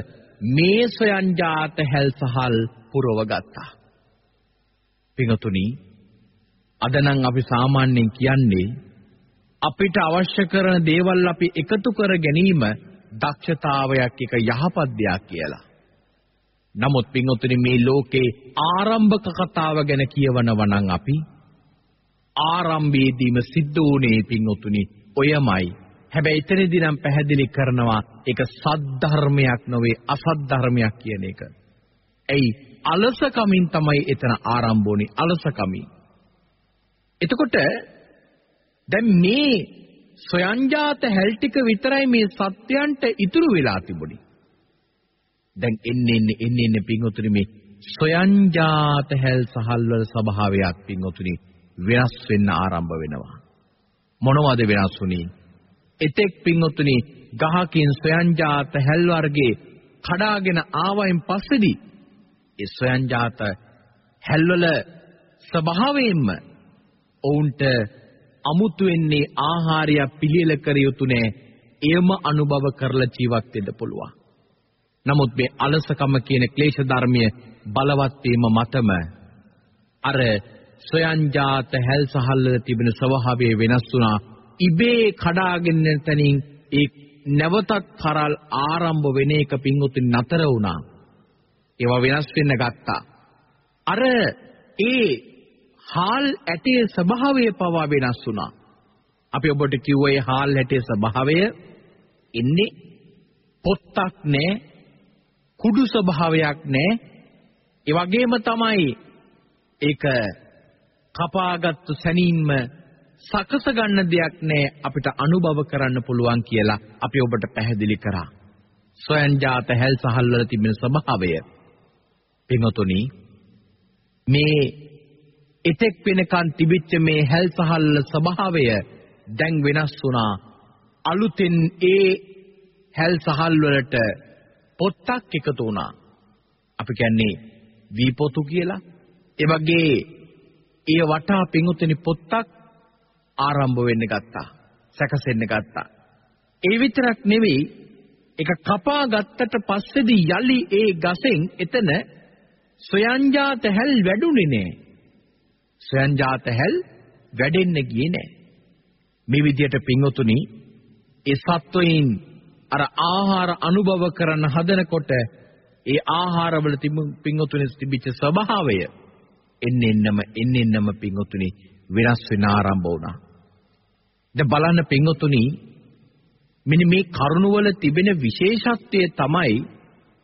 මේ සොයන්ජාත හැල්සහල් පුරව ගත්තා. පිඟතුනි අද නම් අපි සාමාන්‍යයෙන් කියන්නේ අපිට අවශ්‍ය කරන දේවල් අපි එකතු කර ගැනීම දක්ෂතාවයක් එක යහපත් දෙයක් කියලා. නමුත් පින්වතුනි මේ ලෝකේ ආරම්භක කතාව ගැන කියවනවා නම් අපි ආරම්භයේදීම සිද්ධ වුණේ පින්වතුනි ඔයමයි. හැබැයි එතනදී නම් පැහැදිලි කරනවා ඒක සද්ධර්මයක් නොවේ අසද්ධර්මයක් කියන එක. එයි අලසකමින් තමයි එතන ආරම්භ වුනේ අලසකමින්. එතකොට දැන් මේ සොයන්ජාත හැල් ටික විතරයි මේ සත්‍යයන්ට ඉතුරු වෙලා තිබුණේ. දැන් එන්නේ එන්නේ එන්නේ එන්නේ පින්වතුනි මේ සොයන්ජාත හැල් සහල් වල ස්වභාවයක් පින්වතුනි වෙනස් වෙන්න ආරම්භ වෙනවා. මොනවද වෙනස් වුනේ? එතෙක් පින්වතුනි ගහකින් සොයන්ජාත හැල් වර්ගේ කඩාගෙන ආවයින් පස්සේදී ඒ සොයන්ජාත හැල්වල ස්වභාවයෙන්ම ඔවුන්ට අමුතු වෙන්නේ ආහාරය පිළියෙල කර යුතු නෑ. එයම අනුභව කරලා ජීවත් වෙන්න පුළුවන්. නමුත් මේ අලසකම කියන ක්ලේශ ධර්මය බලවත් වීම මතම අර සොයන්ජාත හැල් සහල්ල තිබෙන ස්වභාවය වෙනස් වුණා. ඉබේ කඩාගෙන තනින් ඒ නැවතත් කරල් ආරම්භ වෙන එක පිංගුතුනි නතර වුණා. ඒවා වෙනස් වෙන්න ගත්තා. අර ඒ හාල් ඇටේ ස්වභාවය පවා වෙනස් වුණා. අපි ඔබට කිව්වේ හාල් ඇටේ ස්වභාවය ඉන්නේ පොත්තක් නෑ කුඩු ස්වභාවයක් නෑ ඒ වගේම තමයි ඒක කපාගත්තු සැනින්ම සකස ගන්න දෙයක් නෑ අපිට අනුභව කරන්න පුළුවන් කියලා අපි ඔබට පැහැදිලි කරා. සොයන් ජාත හැල් සහල් වල තිබෙන ස්වභාවය. පින්වතුනි මේ එතෙක් වෙනකන් තිබිච්ච මේ හැල් සහල් ස්වභාවය දැන් වෙනස් වුණා. අලුතෙන් ඒ හැල් සහල් වලට පොත්තක් එකතු වුණා. අපි කියන්නේ වී පොතු කියලා. ඒ වගේ ඒ වටා පිඟුතුනි පොත්තක් ආරම්භ වෙන්න ගත්තා. සැකසෙන්න ගත්තා. ඒ විතරක් නෙවෙයි ඒක කපා ගත්තට පස්සේදී යලි ඒ ගසෙන් එතන සොයන්ජාත හැල් වැඩුණේ නෑ. සොයන්ජාත හැල් වැඩෙන්න ගියේ නෑ. මේ විදියට පිංගුතුනි ඒ සත්වයින් අර ආහාර අනුභව කරන හදනකොට ඒ ආහාරවල පිංගුතුනි තිබිච්ච ස්වභාවය එන්න එන්නම එන්න එන්නම පිංගුතුනි වෙනස් වෙන ආරම්භ වුණා. දැන් බලන්න පිංගුතුනි මෙන්න මේ කරුණවල තිබෙන විශේෂත්වය තමයි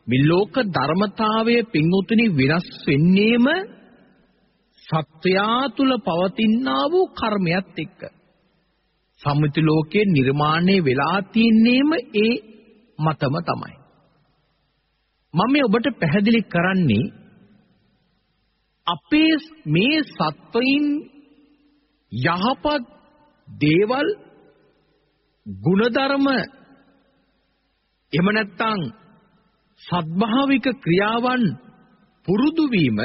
මේ ලෝක ධර්මතාවය පිංගුතුනි වෙනස් වෙන්නේම සත්වයා තුල පවතිනා වූ කර්මයක් එක්ක. සම්මුති ලෝකයේ නිර්මාණය වෙලා තින්නේම ඒ මතම තමයි. මම මේ ඔබට පැහැදිලි කරන්නේ අපේ මේ සත්වයින් යහපත් දේවල් ಗುಣධර්ම එහෙම නැත්නම් සද්භාවික ක්‍රියාවන් පුරුදු වීම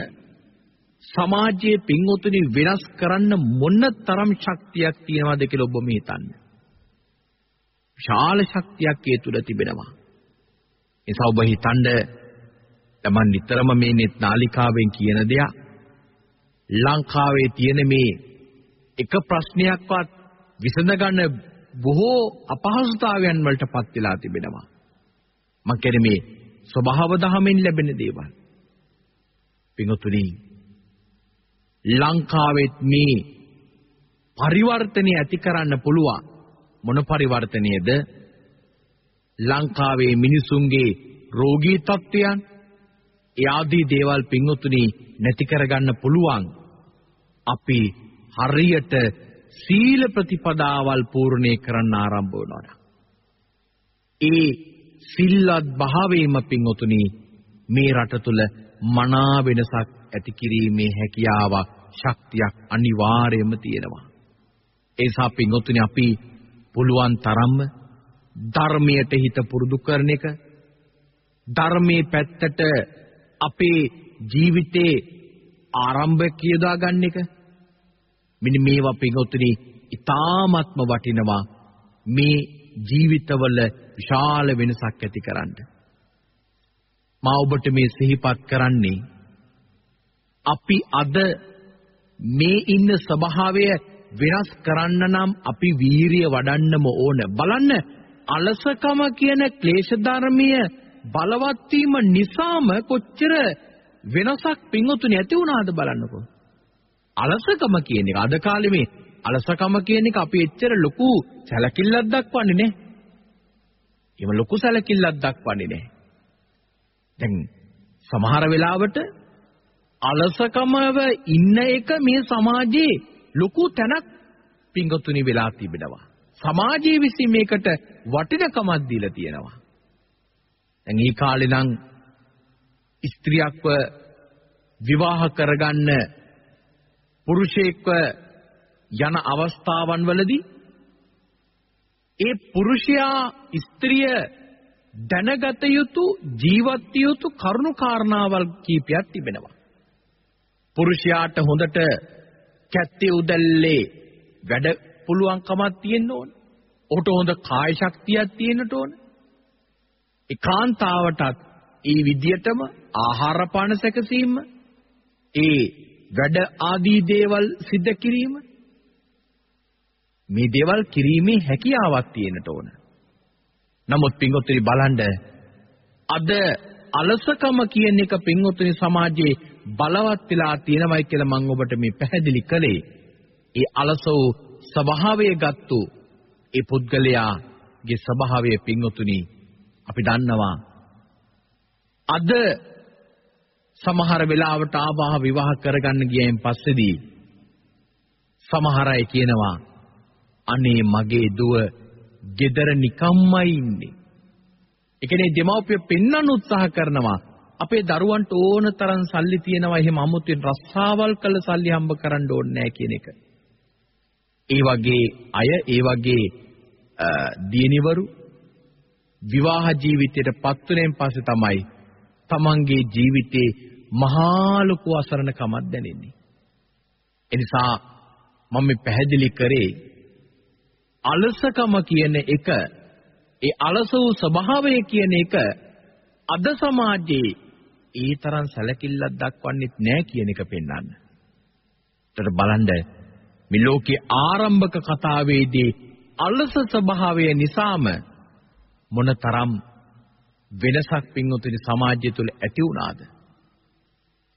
සමාජයේ පින්වතුනි වෙනස් කරන්න මොන තරම් ශක්තියක් තියෙනවද කියලා ඔබ මේ හිතන්න. විශාල ශක්තියක් ඒ තුල තිබෙනවා. ඒසාව ඔබ හිතන්න තමන් නිතරම මේ net නාලිකාවෙන් කියන දෙයක් ලංකාවේ තියෙන මේ එක ප්‍රශ්නයක්වත් විසඳගන්න බොහෝ අපහසුතාවයන් වලටපත් වෙලා තිබෙනවා. මම කියන්නේ මේ ස්වභාව දහමෙන් ලැබෙන දේවල්. පිඟුතුනි ලංකාවෙත් මේ පරිවර්තනය ඇති කරන්න පුළුවන් මොන පරිවර්තනයේද ලංකාවේ මිනිසුන්ගේ රෝගී තත්ත්වයන් ඒ ආදී දේවල් පිංගුතුනි නැති කරගන්න පුළුවන් අපි හරියට සීල ප්‍රතිපදාවල් පූර්ණේ කරන්න ආරම්භ වෙනවා. ඒ සිල්වත් භාවයේම පිංගුතුනි මේ රට තුල මනා වෙනසක් ඇති කිරීමේ හැකියාවක් ශක්තියක් අනිවාර්යයෙන්ම තියෙනවා. ඒ නිසා පින්වත්නි අපි පුළුවන් තරම්ම ධර්මයට හිත පුරුදු කරන එක ධර්මයේ පැත්තට අපේ ජීවිතේ ආරම්භය කියදා ගන්න එක මෙන්න මේවා පින්වත්නි ඊ타ත්ම වටිනවා මේ ජීවිතවල විශාල වෙනසක් ඇති කරන්න මා ඔබට මේ සිහිපත් කරන්නේ අපි අද මේ ඉන්න ස්වභාවය වෙනස් කරන්න නම් අපි වීරිය වඩන්නම ඕන. බලන්න අලසකම කියන ක්ලේශ ධර්මීය බලවත් වීම නිසාම කොච්චර වෙනසක් පින්වතුනි ඇති වුණාද බලන්නකෝ. අලසකම කියන එක අද කාලේ මේ අලසකම කියන එක අපි එච්චර ලොකු සැලකිල්ලක් දක්වන්නේ නැහැ. එහෙම ලොකු සැලකිල්ලක් දක්වන්නේ නැහැ. දැන් සමහර වෙලාවට අලසකමව ඉන්න එක මේ සමාජයේ ලොකු තැනක් පිංගතුනි වෙලා තිබෙනවා. සමාජයේ විසින් මේකට වටිනකමක් දීලා තියෙනවා. දැන් ඊ කාලේ නම් ස්ත්‍රියක්ව විවාහ කරගන්න පුරුෂයෙක්ව යන අවස්ථාවන් වලදී ඒ පුරුෂයා ස්ත්‍රිය දැනගත යුතු ජීවත් යුතු කරුණු කාරණාවල් කීපයක් තිබෙනවා. පුරුෂයාට හොඳට කැත්තේ උදැල්ලේ වැඩ පුළුවන්කමක් තියෙන්න ඕන. ඔහුට හොඳ කාය ශක්තියක් තියෙන්නට ඕන. ඒකාන්තාවටත් ඒ විදියටම ආහාර පාන සැකසීම ඒ වැඩ ආදී දේවල් සිද්ධ කිරීම මේ දේවල් කිරීමේ හැකියාවක් තියෙන්නට ඕන. නමුත් පින්වත්නි බලන්න අද අලසකම කියන එක පින්වත්නි සමාජයේ බලවත් වෙලා තියෙනවයි කියලා මම ඔබට මේ පැහැදිලි කළේ. ඒ අලස වූ ස්වභාවය ගත්තු ඒ පුද්ගලයාගේ ස්වභාවය පින්වත්නි අපි දන්නවා. අද සමහර වෙලාවට ආවාහ විවාහ කරගන්න ගියයින් පස්සේදී සමහර අය කියනවා අනේ මගේ දුව gedara නිකම්මයි ඉන්නේ. ඒ කියන්නේ දෙමව්පිය පෙන්වන්න උත්සාහ කරනවා අපේ දරුවන්ට ඕන තරම් සල්ලි තියෙනවා එහෙම අමුතුවෙන් රස්සාවල් කළ සල්ලි හම්බ කරන්න ඕනේ නැහැ කියන එක. ඒ වගේ අය ඒ වගේ දියණිවරු විවාහ ජීවිතයට පත් වුණෙන් පස්සේ තමයි තමන්ගේ ජීවිතේ මහා ලොකු අසරණකමක් දැනෙන්නේ. එනිසා මම මේ පැහැදිලි කරේ අලසකම කියන එක ඒ අලස වූ ස්වභාවය කියන එක අද සමාජයේ ඒ තරම් සැලකිල්ලක් දක්වන්නේත් නැහැ කියන එක පෙන්වන්න. ඒතර බලන්න මේ ලෝකේ ආරම්භක කතාවේදී අලස ස්වභාවය නිසාම මොනතරම් වෙනසක් පින්වතුනි සමාජය තුළ ඇති වුණාද?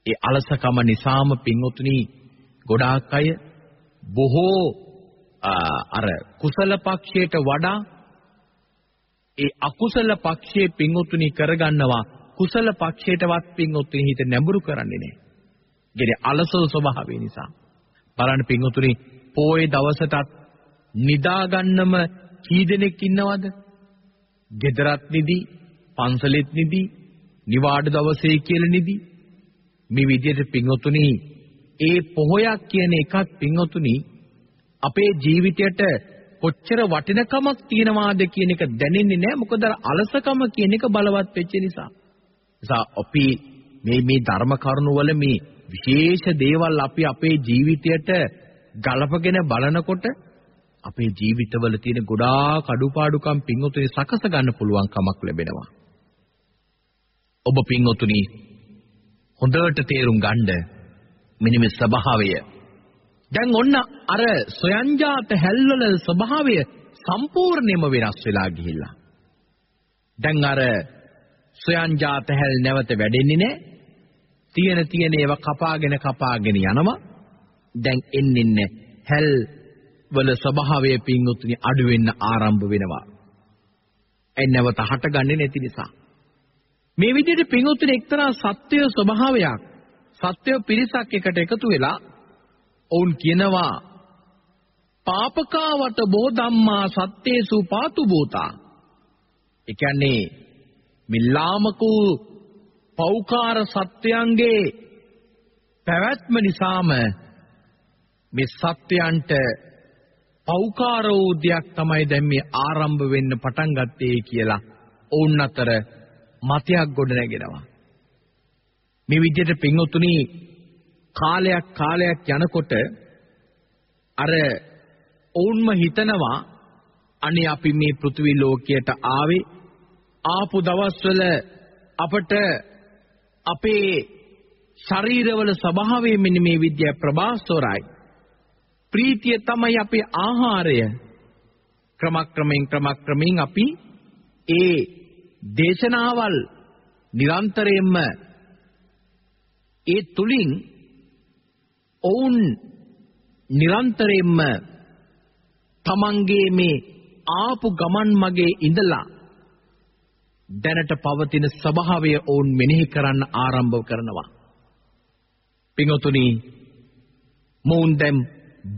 ඒ අලසකම නිසාම පින්වතුනි ගොඩාක් අය බොහෝ අර කුසල පක්ෂයට වඩා ඒ අකුසල පක්ෂයේ පින්වතුනි කරගන්නවා කුසල පක්ෂයටවත් පින්වතුනි හිත නැඹුරු කරන්නේ නැහැ. ගෙඩේ අලසව ස්වභාවය නිසා. බලන්න පින්වතුනි පොයේ දවසටත් නිදා ගන්නම කී දෙනෙක් ඉන්නවද? ගෙදරත් නිදි, පන්සලෙත් නිදි, නිවාඩු දවසේ කියලා නිදි. මේ විදිහට පින්වතුනි ඒ පොහොයක් කියන එකක් පින්වතුනි අපේ ජීවිතයට කොච්චර වටිනකමක් තියනවාද කියන එක දැනෙන්නේ නැහැ මොකද අලසකම කියන එක බලවත් වෙච්ච නිසා. නිසා අපි මේ මේ ධර්ම කරුණු වල මේ විශේෂ දේවල් අපි අපේ ජීවිතයට ගලපගෙන බලනකොට අපේ ජීවිතවල තියෙන ගොඩාක් අඩුපාඩුකම් පින්වතුනි සකස ගන්න පුළුවන් කමක් ලැබෙනවා. ඔබ පින්වතුනි හොඳට තේරුම් ගන්න මෙන්න මේ ස්වභාවය. දැන් ඔන්න අර සොයන්ජාත හැල්වල ස්වභාවය සම්පූර්ණයෙන්ම වෙනස් වෙලා ගිහිල්ලා. දැන් අර සොයන්ජාත හැල් නැවත වැඩෙන්නේ නැහැ. තියෙන තියෙන ඒවා කපාගෙන කපාගෙන යනවා. දැන් එන්නේ හැල් වල ස්වභාවය පින්වතුනි අඩු වෙන්න ආරම්භ වෙනවා. ඒ නැවත හටගන්නේ නැති නිසා. මේ විදිහට පින්වතුනි එක්තරා සත්‍ය ස්වභාවයක් සත්‍ය පිරිසක් එකට එකතු වෙලා ඔවුන් කියනවා පාපකාවත බෝ ධම්මා සත්තේසු පාතු බෝතා. ඒ කියන්නේ මිල්ලාමකෝ පෞකාර සත්‍යයන්ගේ පැවැත්ම නිසාම මේ සත්‍යයන්ට පෞකාර වූ දෙයක් තමයි දැන් මේ ආරම්භ වෙන්න පටන් ගත්තේ කියලා ඔවුන් අතර මතයක් ගොඩ නැගෙනවා. මේ විදිහට පින්වතුනි කාලයක් කාලයක් යනකොට අර ඔවුන්ම හිතනවා අනේ අපි මේ පෘථිවි ලෝකයට ආවේ ආපු දවස්වල අපට අපේ ශරීරවල ස්වභාවය මෙන්න මේ විද්‍යාව ප්‍රභාස්වරයි ප්‍රීතිය තමයි අපේ ආහාරය ක්‍රමක්‍රමයෙන් ක්‍රමක්‍රමයෙන් අපි ඒ දේශනාවල් නිරන්තරයෙන්ම ඒ තුලින් ඔවුන් නිරන්තරයෙන්ම තමන්ගේ මේ ආපු ගමන් මගේ ඉඳලා දැනට පවතින ස්වභාවය ඔවුන් මෙනෙහි කරන්න ආරම්භ කරනවා. පින්වතුනි මොවුන් දැන්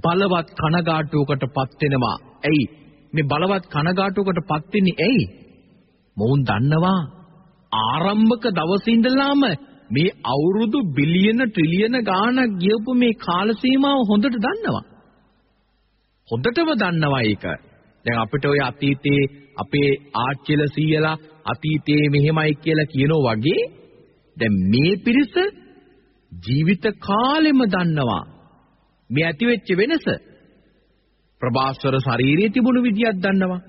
බලවත් කනගාටුවකට පත් වෙනවා. ඇයි? මේ බලවත් කනගාටුවකට පත් වෙන්නේ ඇයි? මොවුන් දන්නවා ආරම්භක දවසේ ඉඳලාම මේ අවුරුදු බිලියන ට්‍රිලියන ගාණක් ගියපු මේ කාල සීමාව හොඳට දන්නවා. හොඳටම දන්නවා ඒක. දැන් අපිට ওই අතීතයේ අපේ ආච්චිල සීයලා අතීතයේ මෙහෙමයි කියලා කියනෝ වගේ දැන් මේ පිරිස ජීවිත කාලෙම දන්නවා මේ ඇති වෙච්ච වෙනස ප්‍රභාස්වර ශරීරයේ තිබුණු විදියක් දන්නවා.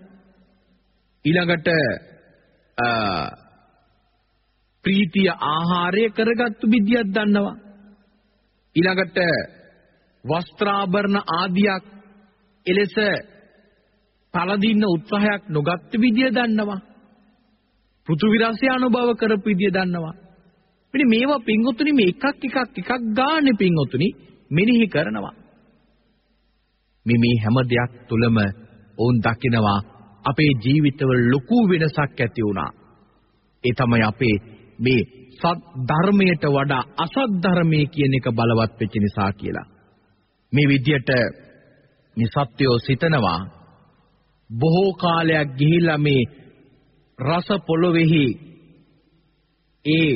ඊළඟට ප්‍රීතිය ආහාරය කරගත්තු විදියක් දන්නවා. ඊළඟට වස්ත්‍රාභරණ ආදියක් එලෙස පළදින්න උත්සාහයක් නොගත් විදිය දන්නවා. පෘථුවි රසය අනුභව කරපු විදිය දන්නවා. මෙන්න මේවා පින්වතුනි මේ එකක් එකක් එකක් ගානේ පින්වතුනි මෙනෙහි කරනවා. මේ මේ හැම දෙයක් තුලම ඔවුන් දකිනවා අපේ ජීවිතවල ලොකු වෙනසක් ඇති වුණා. ඒ තමයි අපේ මේ සත් ධර්මයට වඩා අසත් ධර්මයේ කියන එක බලවත් වෙච්ච නිසා කියලා. මේ විදියට මේ සත්‍යෝ සිතනවා බොහෝ කාලයක් ගිහිල්ලා මේ රස පොළොවේහි ඒ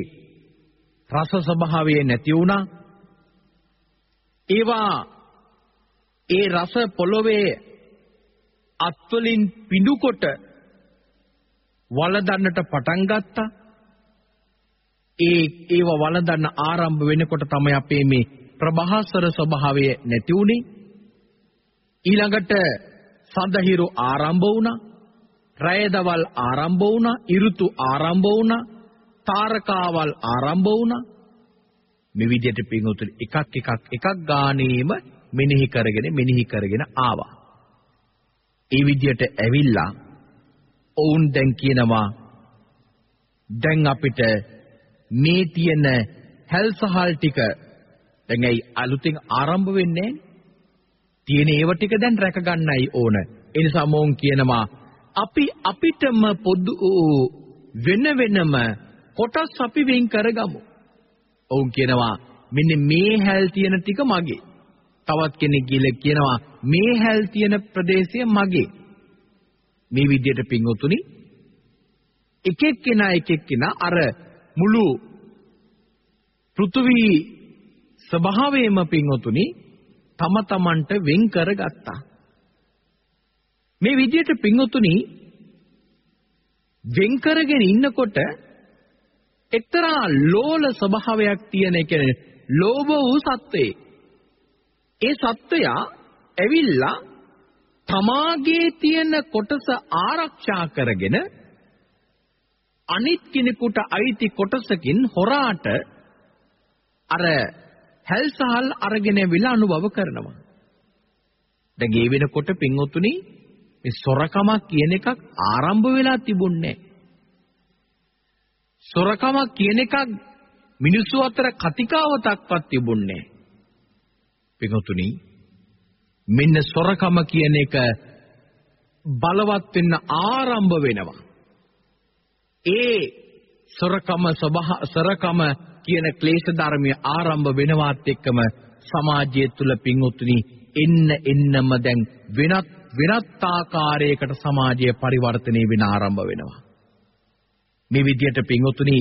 රස ස්වභාවය නැති වුණා. ඒවා ඒ රස පොළොවේ අත්වලින් පිඬුකොට වළඳන්නට පටන් ගත්තා. ඒ ඒව වළඳන්න ආරම්භ වෙනකොට තමයි අපේ මේ ප්‍රභාසර ස්වභාවය නැති වුනේ. ඊළඟට සඳහිරු ආරම්භ වුණා. රැයදවල් ආරම්භ වුණා. ඍතු ආරම්භ වුණා. තාරකාවල් ආරම්භ වුණා. මේ විදිහට පින්වතුනි එකක් එකක් එකක් ගානේම මෙනෙහි කරගෙන මෙනෙහි කරගෙන ආවා. ඒ විදිහට ඇවිල්ලා ඔවුන් දැන් කියනවා දැන් අපිට මේ තියෙන හැල්සහල් ටික දැන් ඇයි අලුතෙන් ආරම්භ වෙන්නේ තියෙන ඒව ටික දැන් රැක ගන්නයි ඕන. ඒ නිසා මොවුන් කියනවා අපි අපිටම පොදු වෙන වෙනම කොටස් අපි වෙන් කරගමු. ඔවුන් කියනවා මෙන්න මේ හැල් තියෙන ටික මගේ. තවත් කෙනෙක් ගිහලා කියනවා මේ හැල් තියෙන ප්‍රදේශය මගේ. මේ විදිහට පින්වතුනි එක එක්කෙනා එක එක්කෙනා අර මුළු පෘථුවි ස්වභාවයෙන්ම පින්වතුනි තම තමන්ට වෙන් කරගත්තා. මේ විදිහට පින්වතුනි වෙන් කරගෙන ඉන්නකොට එක්තරා ලෝල ස්වභාවයක් තියෙන කියන්නේ ලෝභ වූ සත්වයේ. ඒ සත්වයා ඇවිල්ලා තමාගේ තියෙන කොටස ආරක්ෂා කරගෙන අනිත් කෙනෙකුට අයිති කොටසකින් හොරාට අර හැල්සහල් අරගෙන විලා අනුභව කරනවා. දැන් ඒ වෙනකොට පින්වතුනි මේ සොරකමක් කියන එකක් ආරම්භ වෙලා තිබුණේ සොරකමක් කියන එකක් මිනිස්සු අතර කතිකාවතක්වත් තිබුණේ පින්වතුනි මෙන්න සොරකම කියන එක බලවත් වෙන්න ආරම්භ වෙනවා ඒ සොරකම සබහ සොරකම කියන ක්ලේශ ධර්මයේ ආරම්භ වෙනවත් එක්කම සමාජය තුල පින්වතුනි එන්න එන්නම දැන් වෙනත් වෙනත් ආකාරයකට සමාජය පරිවර්තනය වෙන ආරම්භ වෙනවා. මේ විදිහට පින්වතුනි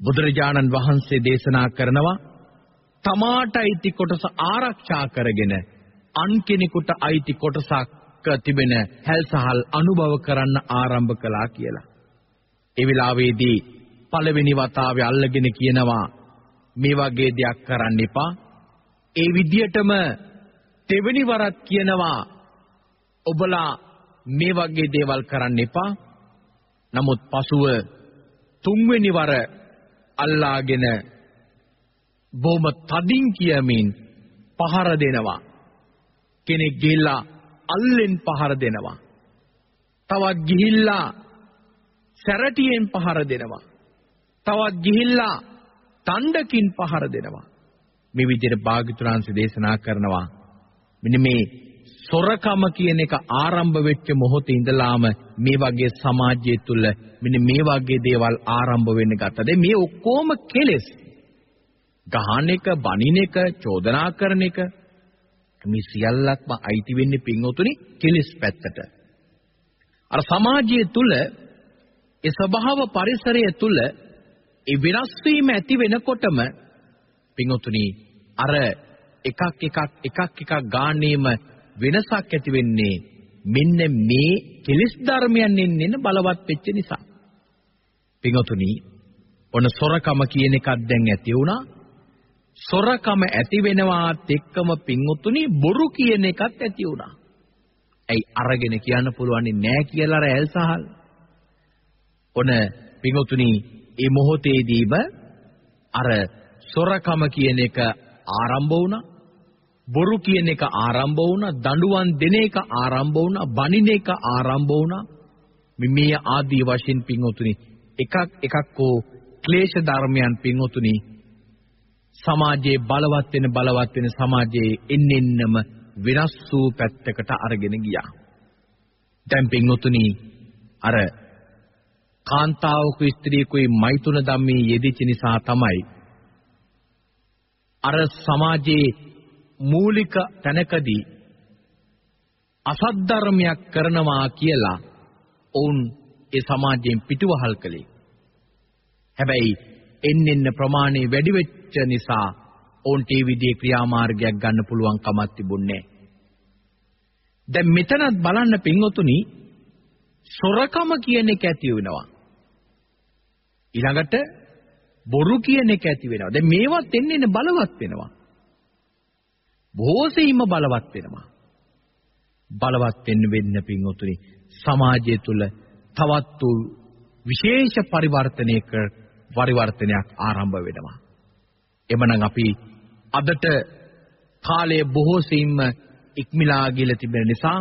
බුදුරජාණන් වහන්සේ දේශනා කරනවා තමාට අයිති කොටස ආරක්ෂා කරගෙන අන් කෙනෙකුට අයිති කොටසක් තිබෙන හැල්සහල් අනුභව කරන්න ආරම්භ කළා කියලා. ඒ වෙලාවේදී පළවෙනි වතාවේ අල්ලගෙන කියනවා මේ වගේ දෙයක් කරන්න එපා. ඒ විදියටම දෙවෙනි වරත් කියනවා ඔබලා මේ වගේ දේවල් කරන්න එපා. නමුත් පසුව තුන්වෙනි වර අල්ලාගෙන බොහොම තදින් කියමින් පහර දෙනවා. කෙනෙක් ගිහිල්ලා අල්ලෙන් පහර දෙනවා. තවත් ගිහිල්ලා සැරටියෙන් පහර දෙනවා. තවත් ගිහිල්ලා තණ්ඩකින් පහර දෙනවා. මේ විදිහට භාග්‍යතුන්සේ දේශනා කරනවා. මෙන්න මේ සොරකම කියන එක ආරම්භ වෙච්ච මොහොතේ ඉඳලාම මේ වගේ සමාජය තුළ මෙන්න මේ වගේ දේවල් ආරම්භ වෙන්න ගත්තද මේ ඔක්කොම කෙලෙස් ගහන එක බනින එක චෝදනා කරන එක මේ සියල්ලක්ම අයිති වෙන්නේ පින්වතුනි කෙලෙස් පැත්තට අර සමාජය තුළ ඒ ස්වභාව පරිසරය තුළ ඒ වෙනස් වීම ඇති වෙනකොටම පින්වතුනි අර එකක් එකක් එකක් එකක් ගානේම වෙනසක් ඇති වෙන්නේ මෙන්න මේ කෙලිස් ධර්මයන් එන්නේ බලවත් වෙච්ච නිසා. පින්වතුනි ඔන්න සොරකම කියන එකක් දැන් ඇති වුණා. සොරකම ඇති වෙනවාත් එක්කම පින්වතුනි බොරු කියන එකත් ඇති වුණා. ඇයි අරගෙන කියන්න පුළුවන් නෑ කියලා අර ඇල්සහල්. ඔන පිඟුතුනි මේ මොහොතේදීම අර සොරකම කියන එක ආරම්භ වුණා. බොරු කියන එක ආරම්භ වුණා. දඬුවම් දෙන එක ආරම්භ වුණා. බනින එක ආරම්භ වුණා. මේ ආදී වශයෙන් පිඟුතුනි එකක් එකක් කෝ ක්ලේශ ධර්මයන් පිඟුතුනි සමාජයේ බලවත් වෙන බලවත් වෙන සමාජයේ එන්නෙන්නම වෙනස් වූ පැත්තකට අරගෙන ගියා. දැන් පින්වතුනි අර කාන්තාවක ස්ත්‍රියකුයි මෛතුන ධම්මේ යෙදිච්ච නිසා තමයි අර සමාජයේ මූලික තැනකදී අසත් ධර්මයක් කරනවා කියලා ඔවුන් ඒ සමාජයෙන් පිටුවහල් කළේ. හැබැයි එන්නෙන්න ප්‍රමාණය වැඩි වෙච්ච නිසා ඔවුන්ට මේ විදිහේ ක්‍රියාමාර්ගයක් ගන්න පුළුවන් කමක් තිබුණේ දැන් මෙතනත් බලන්න පින්වතුනි සොරකම කියන එක ඇති වෙනවා. ඊළඟට බොරු කියන එක ඇති වෙනවා. දැන් මේවත් එන්නේ බලවත් වෙනවා. බොහෝසෙයිම බලවත් වෙනවා. බලවත් වෙන්න වෙන්න පින්වතුනි සමාජය තුළ තවත් වූ විශේෂ පරිවර්තනයක පරිවර්තනයක් ආරම්භ වෙනවා. එමනම් අපි අදට කාලය බොහෝ සෙයින්ම ඉක්මලා ගිල තිබෙන නිසා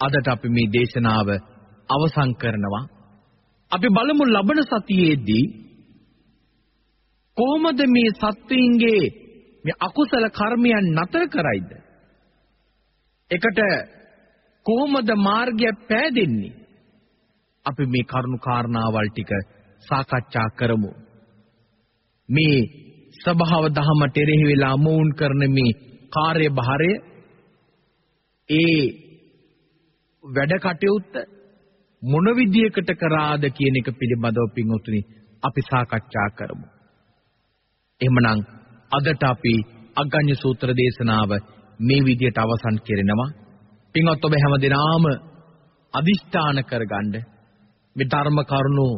අදට අපි මේ දේශනාව අවසන් කරනවා. අපි බලමු ලබන සතියේදී කොහොමද මේ සත්වයින්ගේ මේ අකුසල කර්මයන් නතර කරයිද? එකට කොහොමද මාර්ගය පෑදෙන්නේ? අපි මේ කරුණු කාරණාවල් ටික සාකච්ඡා කරමු. මේ ස්වභාව දහමට එරෙහි වෙලා මෝන් කරන මේ කාර්යභාරය ඒ වැඩ කටයුත්ත මොන විදියකට කරාද කියන එක පිළිබඳව පින්වතුනි අපි සාකච්ඡා කරමු. එහෙමනම් අදට අපි අග්ගඤ්ඤ සූත්‍ර දේශනාව මේ විදියට අවසන් කරනවා. පින්වත් ඔබ හැමදෙනාම අදිෂ්ඨාන කරගන්න මේ ධර්ම කරුණු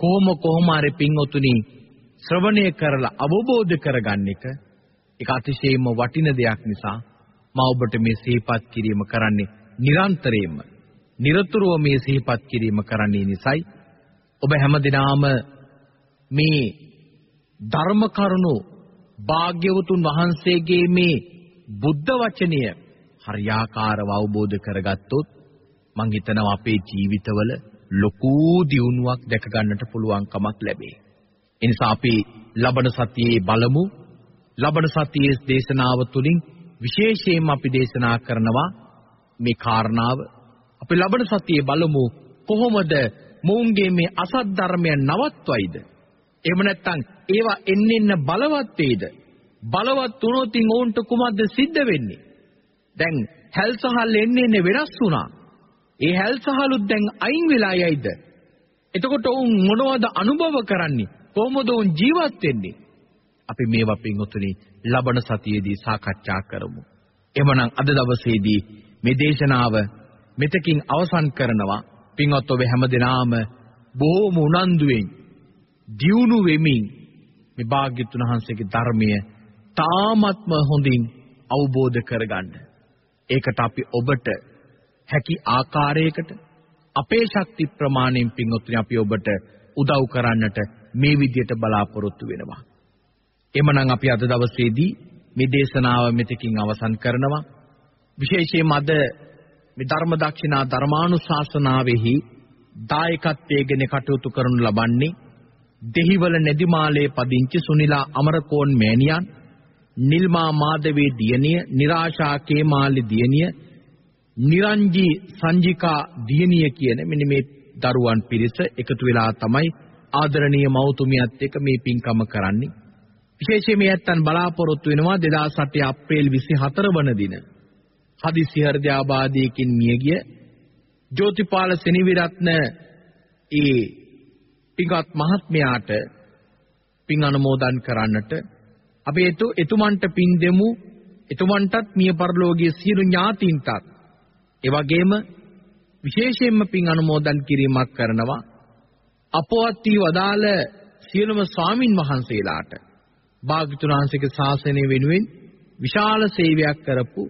කොහොම කොහොම හරි පින්වතුනි ශ්‍රවණය කරලා අවබෝධ කරගන්න එක ඒක අතිශයින්ම වටින දෙයක් නිසා මා ඔබට මේ සිහිපත් කිරීම කරන්නේ නිරන්තරයෙන්ම নিরතුරුව මේ සිහිපත් කිරීම කරන්නේ නිසයි ඔබ හැමදිනාම මේ ධර්ම කරුණු භාග්‍යවතුන් වහන්සේගේ මේ බුද්ධ වචනය හරියාකාරව අවබෝධ කරගත්තොත් මං හිතනවා අපේ ජීවිතවල ලොකු දියුණුවක් දැක ගන්නට පුළුවන්කමක් ලැබේ. ඒ නිසා අපි ලබන සතියේ බලමු. ලබන සතියේ දේශනාව තුළින් විශේෂයෙන්ම අපි දේශනා කරනවා මේ කාරණාව. අපි ලබන සතියේ බලමු කොහොමද මොවුන්ගේ මේ අසත් ධර්මයන් නවත්වයිද? එහෙම නැත්නම් ඒවා එන්නෙන්න බලවත් වේද? බලවත් වුණොත් ඔවුන්ට කුමක්ද සිද්ධ වෙන්නේ? දැන් හැල්සහල් එන්නේ වෙනස් වුණා. ඒ හැල්සහලුත් දැන් අයින් වෙලා යයිද? එතකොට ඔවුන් මොනවද අනුභව කරන්නේ? කොහොමද ඔවුන් ජීවත් වෙන්නේ? අපි මේවා පින්වතුනි ලබන සතියේදී සාකච්ඡා කරමු. එhmenan අද දවසේදී මේ දේශනාව මෙතකින් අවසන් කරනවා. පින්වත් ඔබ හැමදෙනාම බොහෝම උනන්දුවෙන් දියුණු වෙමින් මේ භාග්‍යතුන් වහන්සේගේ ධර්මය තාමත්ම හොඳින් අවබෝධ කරගන්න. ඒකට අපි ඔබට හැකි ආකාරයකට අපේ ශක්ති ප්‍රමාණයෙන් පින්වත්නි අපි ඔබට උදව් කරන්නට මේ විදියට බලාපොරොත්තු වෙනවා. එමනම් අපි අද දවසේදී මේ දේශනාව මෙතකින් අවසන් කරනවා. විශේෂයෙන්ම අද මේ ධර්ම දක්ෂිනා ධර්මානුශාසනාවෙහි දායකත්වයෙන් කටයුතු කරනු ලබන්නේ දෙහිවල නැදිමාලයේ පදිංචි සුනිලා අමරකෝන් මෑණියන් නිල්මා මාධවී දියණිය නිරාශා කේමාලි දියණිය නිරංජි සංජිකා දියණිය කියන මෙන්න මේ දරුවන් පිරිස එකතු වෙලා තමයි ආදරණීය මව්තුමියත් එක්ක මේ පින්කම කරන්නේ. විශේෂයෙන් මේ ඇත්තන් බලාපොරොත්තු වෙනවා 2008 අප්‍රේල් 24 වන දින. හදිසි හෘදයාබාධයකින් මියගිය ජෝතිපාල සෙනවිරත්න ඒ පින්වත් මහත්මයාට පින් අනුමෝදන් කරන්නට අපි එතු එතුමන්ට පින් දෙමු. එතුමන්ටත් මිය පරලෝකීය සියලු ඥාතීන්ටත්. ඒ වගේම විශේෂයෙන්ම පින් අනුමෝදන් කිරීමක් කරනවා. අපවත් වී වදාළ සියලුම ස්වාමින් වහන්සේලාට භාග්‍යතුන් වහන්සේගේ ශාසනය වෙනුවෙන් විශාල සේවයක් කරපු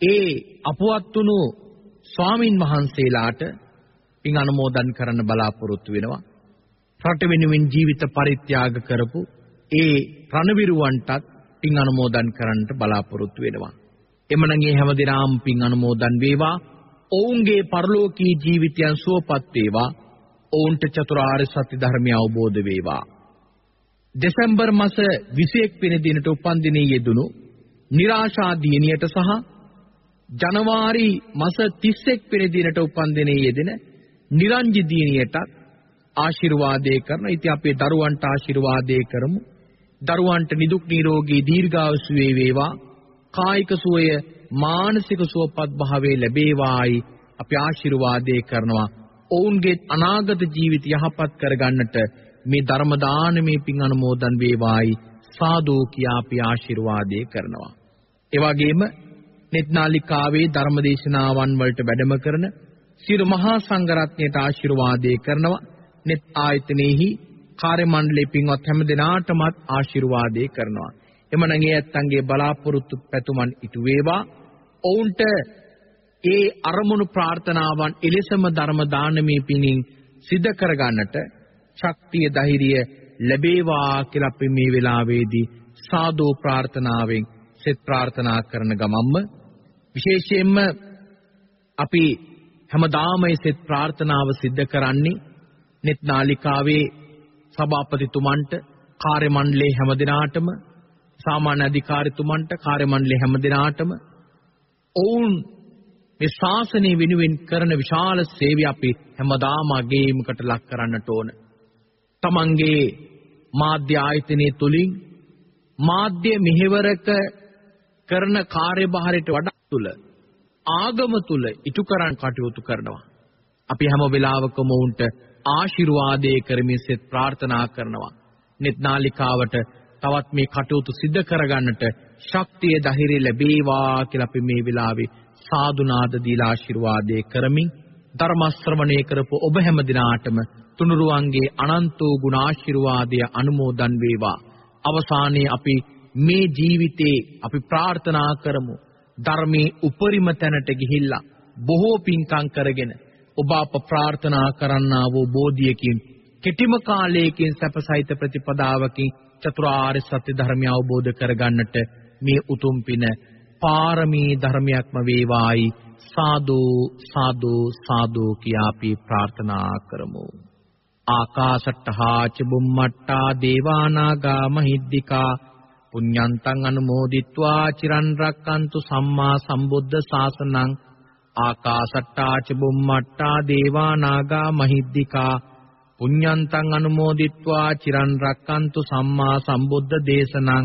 ඒ අපවත් වුණු ස්වාමින් වහන්සේලාට පින් අනුමෝදන් කරන්න බලාපොරොත්තු වෙනවා. රට වෙනුවෙන් ජීවිත පරිත්‍යාග කරපු ඒ රණවිරුවන්ටත් පින් අනුමෝදන් කරන්නට බලාපොරොත්තු වෙනවා. එමනම් මේ හැමදෙනාම පින් අනුමෝදන් වේවා. ඔවුන්ගේ පරලෝකී ජීවිතයන් සුවපත් වේවා. ඔවුන්ට චතුරාර්ය සත්‍ය ධර්මය අවබෝධ වේවා. දෙසැම්බර් මාස 21 වෙනි දිනට උපන් දිනේ යෙදුණු નિરાශා දිනියට සහ ජනවාරි මාස 31 වෙනි දිනට උපන් දිනේ යෙදෙන නිරංජි දිනියටත් ආශිර්වාදේ කරන. ඉතින් අපේ දරුවන්ට ආශිර්වාදේ කරමු. දරුවන්ට නිදුක් නිරෝගී දීර්ඝායුෂ වේවා. කායික සුවය මානසික සුවපත් භාවයේ ලැබේවායි අපි ආශිර්වාදේ කරනවා. ඔවුන්ගේ අනාගත ජීවිත යහපත් කරගන්නට මේ ධර්ම දානමේ පින් අනුමෝදන් වේවායි සාදු කියා අපි ආශිර්වාදේ කරනවා. ඒ වගේම netනාලිකාවේ ධර්මදේශනාවන් වලට වැඩම කරන සියලු මහා සංඝරත්නයට ආශිර්වාදේ කරනවා. net ආයතනෙහි කාර්ය මණ්ඩලයේ පින්වත් හැම දෙනාටමත් ආශිර්වාදේ කරනවා. එමනම් ඒ ඇත්තන්ගේ බලාපොරොත්තු පැතුමන් ඉටු වේවා. ඔවුන්ට ඒ අරමුණු ප්‍රාර්ථනාවන් එලෙසම ධර්ම දානමේ පිණින් සිද්ධ කරගන්නට ශක්තිය ධෛර්යය ලැබේවා කියලා අපි මේ වෙලාවේදී සාදෝ ප්‍රාර්ථනාවෙන් සෙත් ප්‍රාර්ථනා කරන ගමම්ම විශේෂයෙන්ම අපි හැමදාම මේ සෙත් ප්‍රාර්ථනාව සිද්ධ කරන්නේ net නාලිකාවේ සභාපතිතුමන්ට කාර්ය මණ්ඩලයේ හැමදිනාටම සාමාන්‍ය අධිකාරිතුමන්ට කාර්ය මණ්ඩලයේ හැමදිනාටම ඔවුන් මේ ශාසනය වෙනුවෙන් කරන විශාල සේවය අපි හැමදාම අගේමකට ලක් කරන්නට ඕන. තමන්ගේ මාධ්‍ය ආයතනයේ තුලින් මාධ්‍ය මෙහෙවරක කරන කාර්යභාරයට වඩා තුල ආගම තුල ඉටු කරන් කටයුතු කරනවා. අපි හැම වෙලාවකම උන්ට ආශිර්වාදයේ කරමින් සෙත් ප්‍රාර්ථනා කරනවා. net නාලිකාවට තවත් මේ කටයුතු සිද්ධ කරගන්නට ශක්තිය ධෛර්යය ලැබේවා කියලා අපි මේ වෙලාවේ සාදුනාද දීලා ආශිර්වාදයේ කරමින් ධර්ම ශ්‍රවණය කරපු ඔබ හැම දිනාටම තුනුරුවන්ගේ අනන්ත වූ ගුණ ආශිර්වාදය අනුමෝදන් වේවා. අවසානයේ අපි මේ ජීවිතේ අපි ප්‍රාර්ථනා කරමු ධර්මයේ උපරිම තැනට ගිහිල්ලා බොහෝ පින්කම් කරගෙන ඔබ අප ප්‍රාර්ථනා කරන්නා වූ බෝධියකින් කෙටිම කාලයකින් සැපසහිත ප්‍රතිපදාවකින් චතුරාර්ය සත්‍ය ධර්මය අවබෝධ කරගන්නට මේ උතුම් පින පාරමී ධර්මයක්ම වේවායි. සාදු සාදු සාදු කියා අපි ප්‍රාර්ථනා කරමු. ආකාශට්ටහා චුම්මට්ටා දේවානාගා මහිද්దికා පුඤ්ඤන්තං අනුමෝදිත්වා චිරන් රැක්කන්තු සම්මා සම්බුද්ධ ශාසනං. ආකාශට්ටා චුම්මට්ටා දේවානාගා මහිද්దికා පුඤ්ඤන්තං අනුමෝදිත්වා චිරන් රැක්කන්තු සම්මා සම්බුද්ධ දේශනං.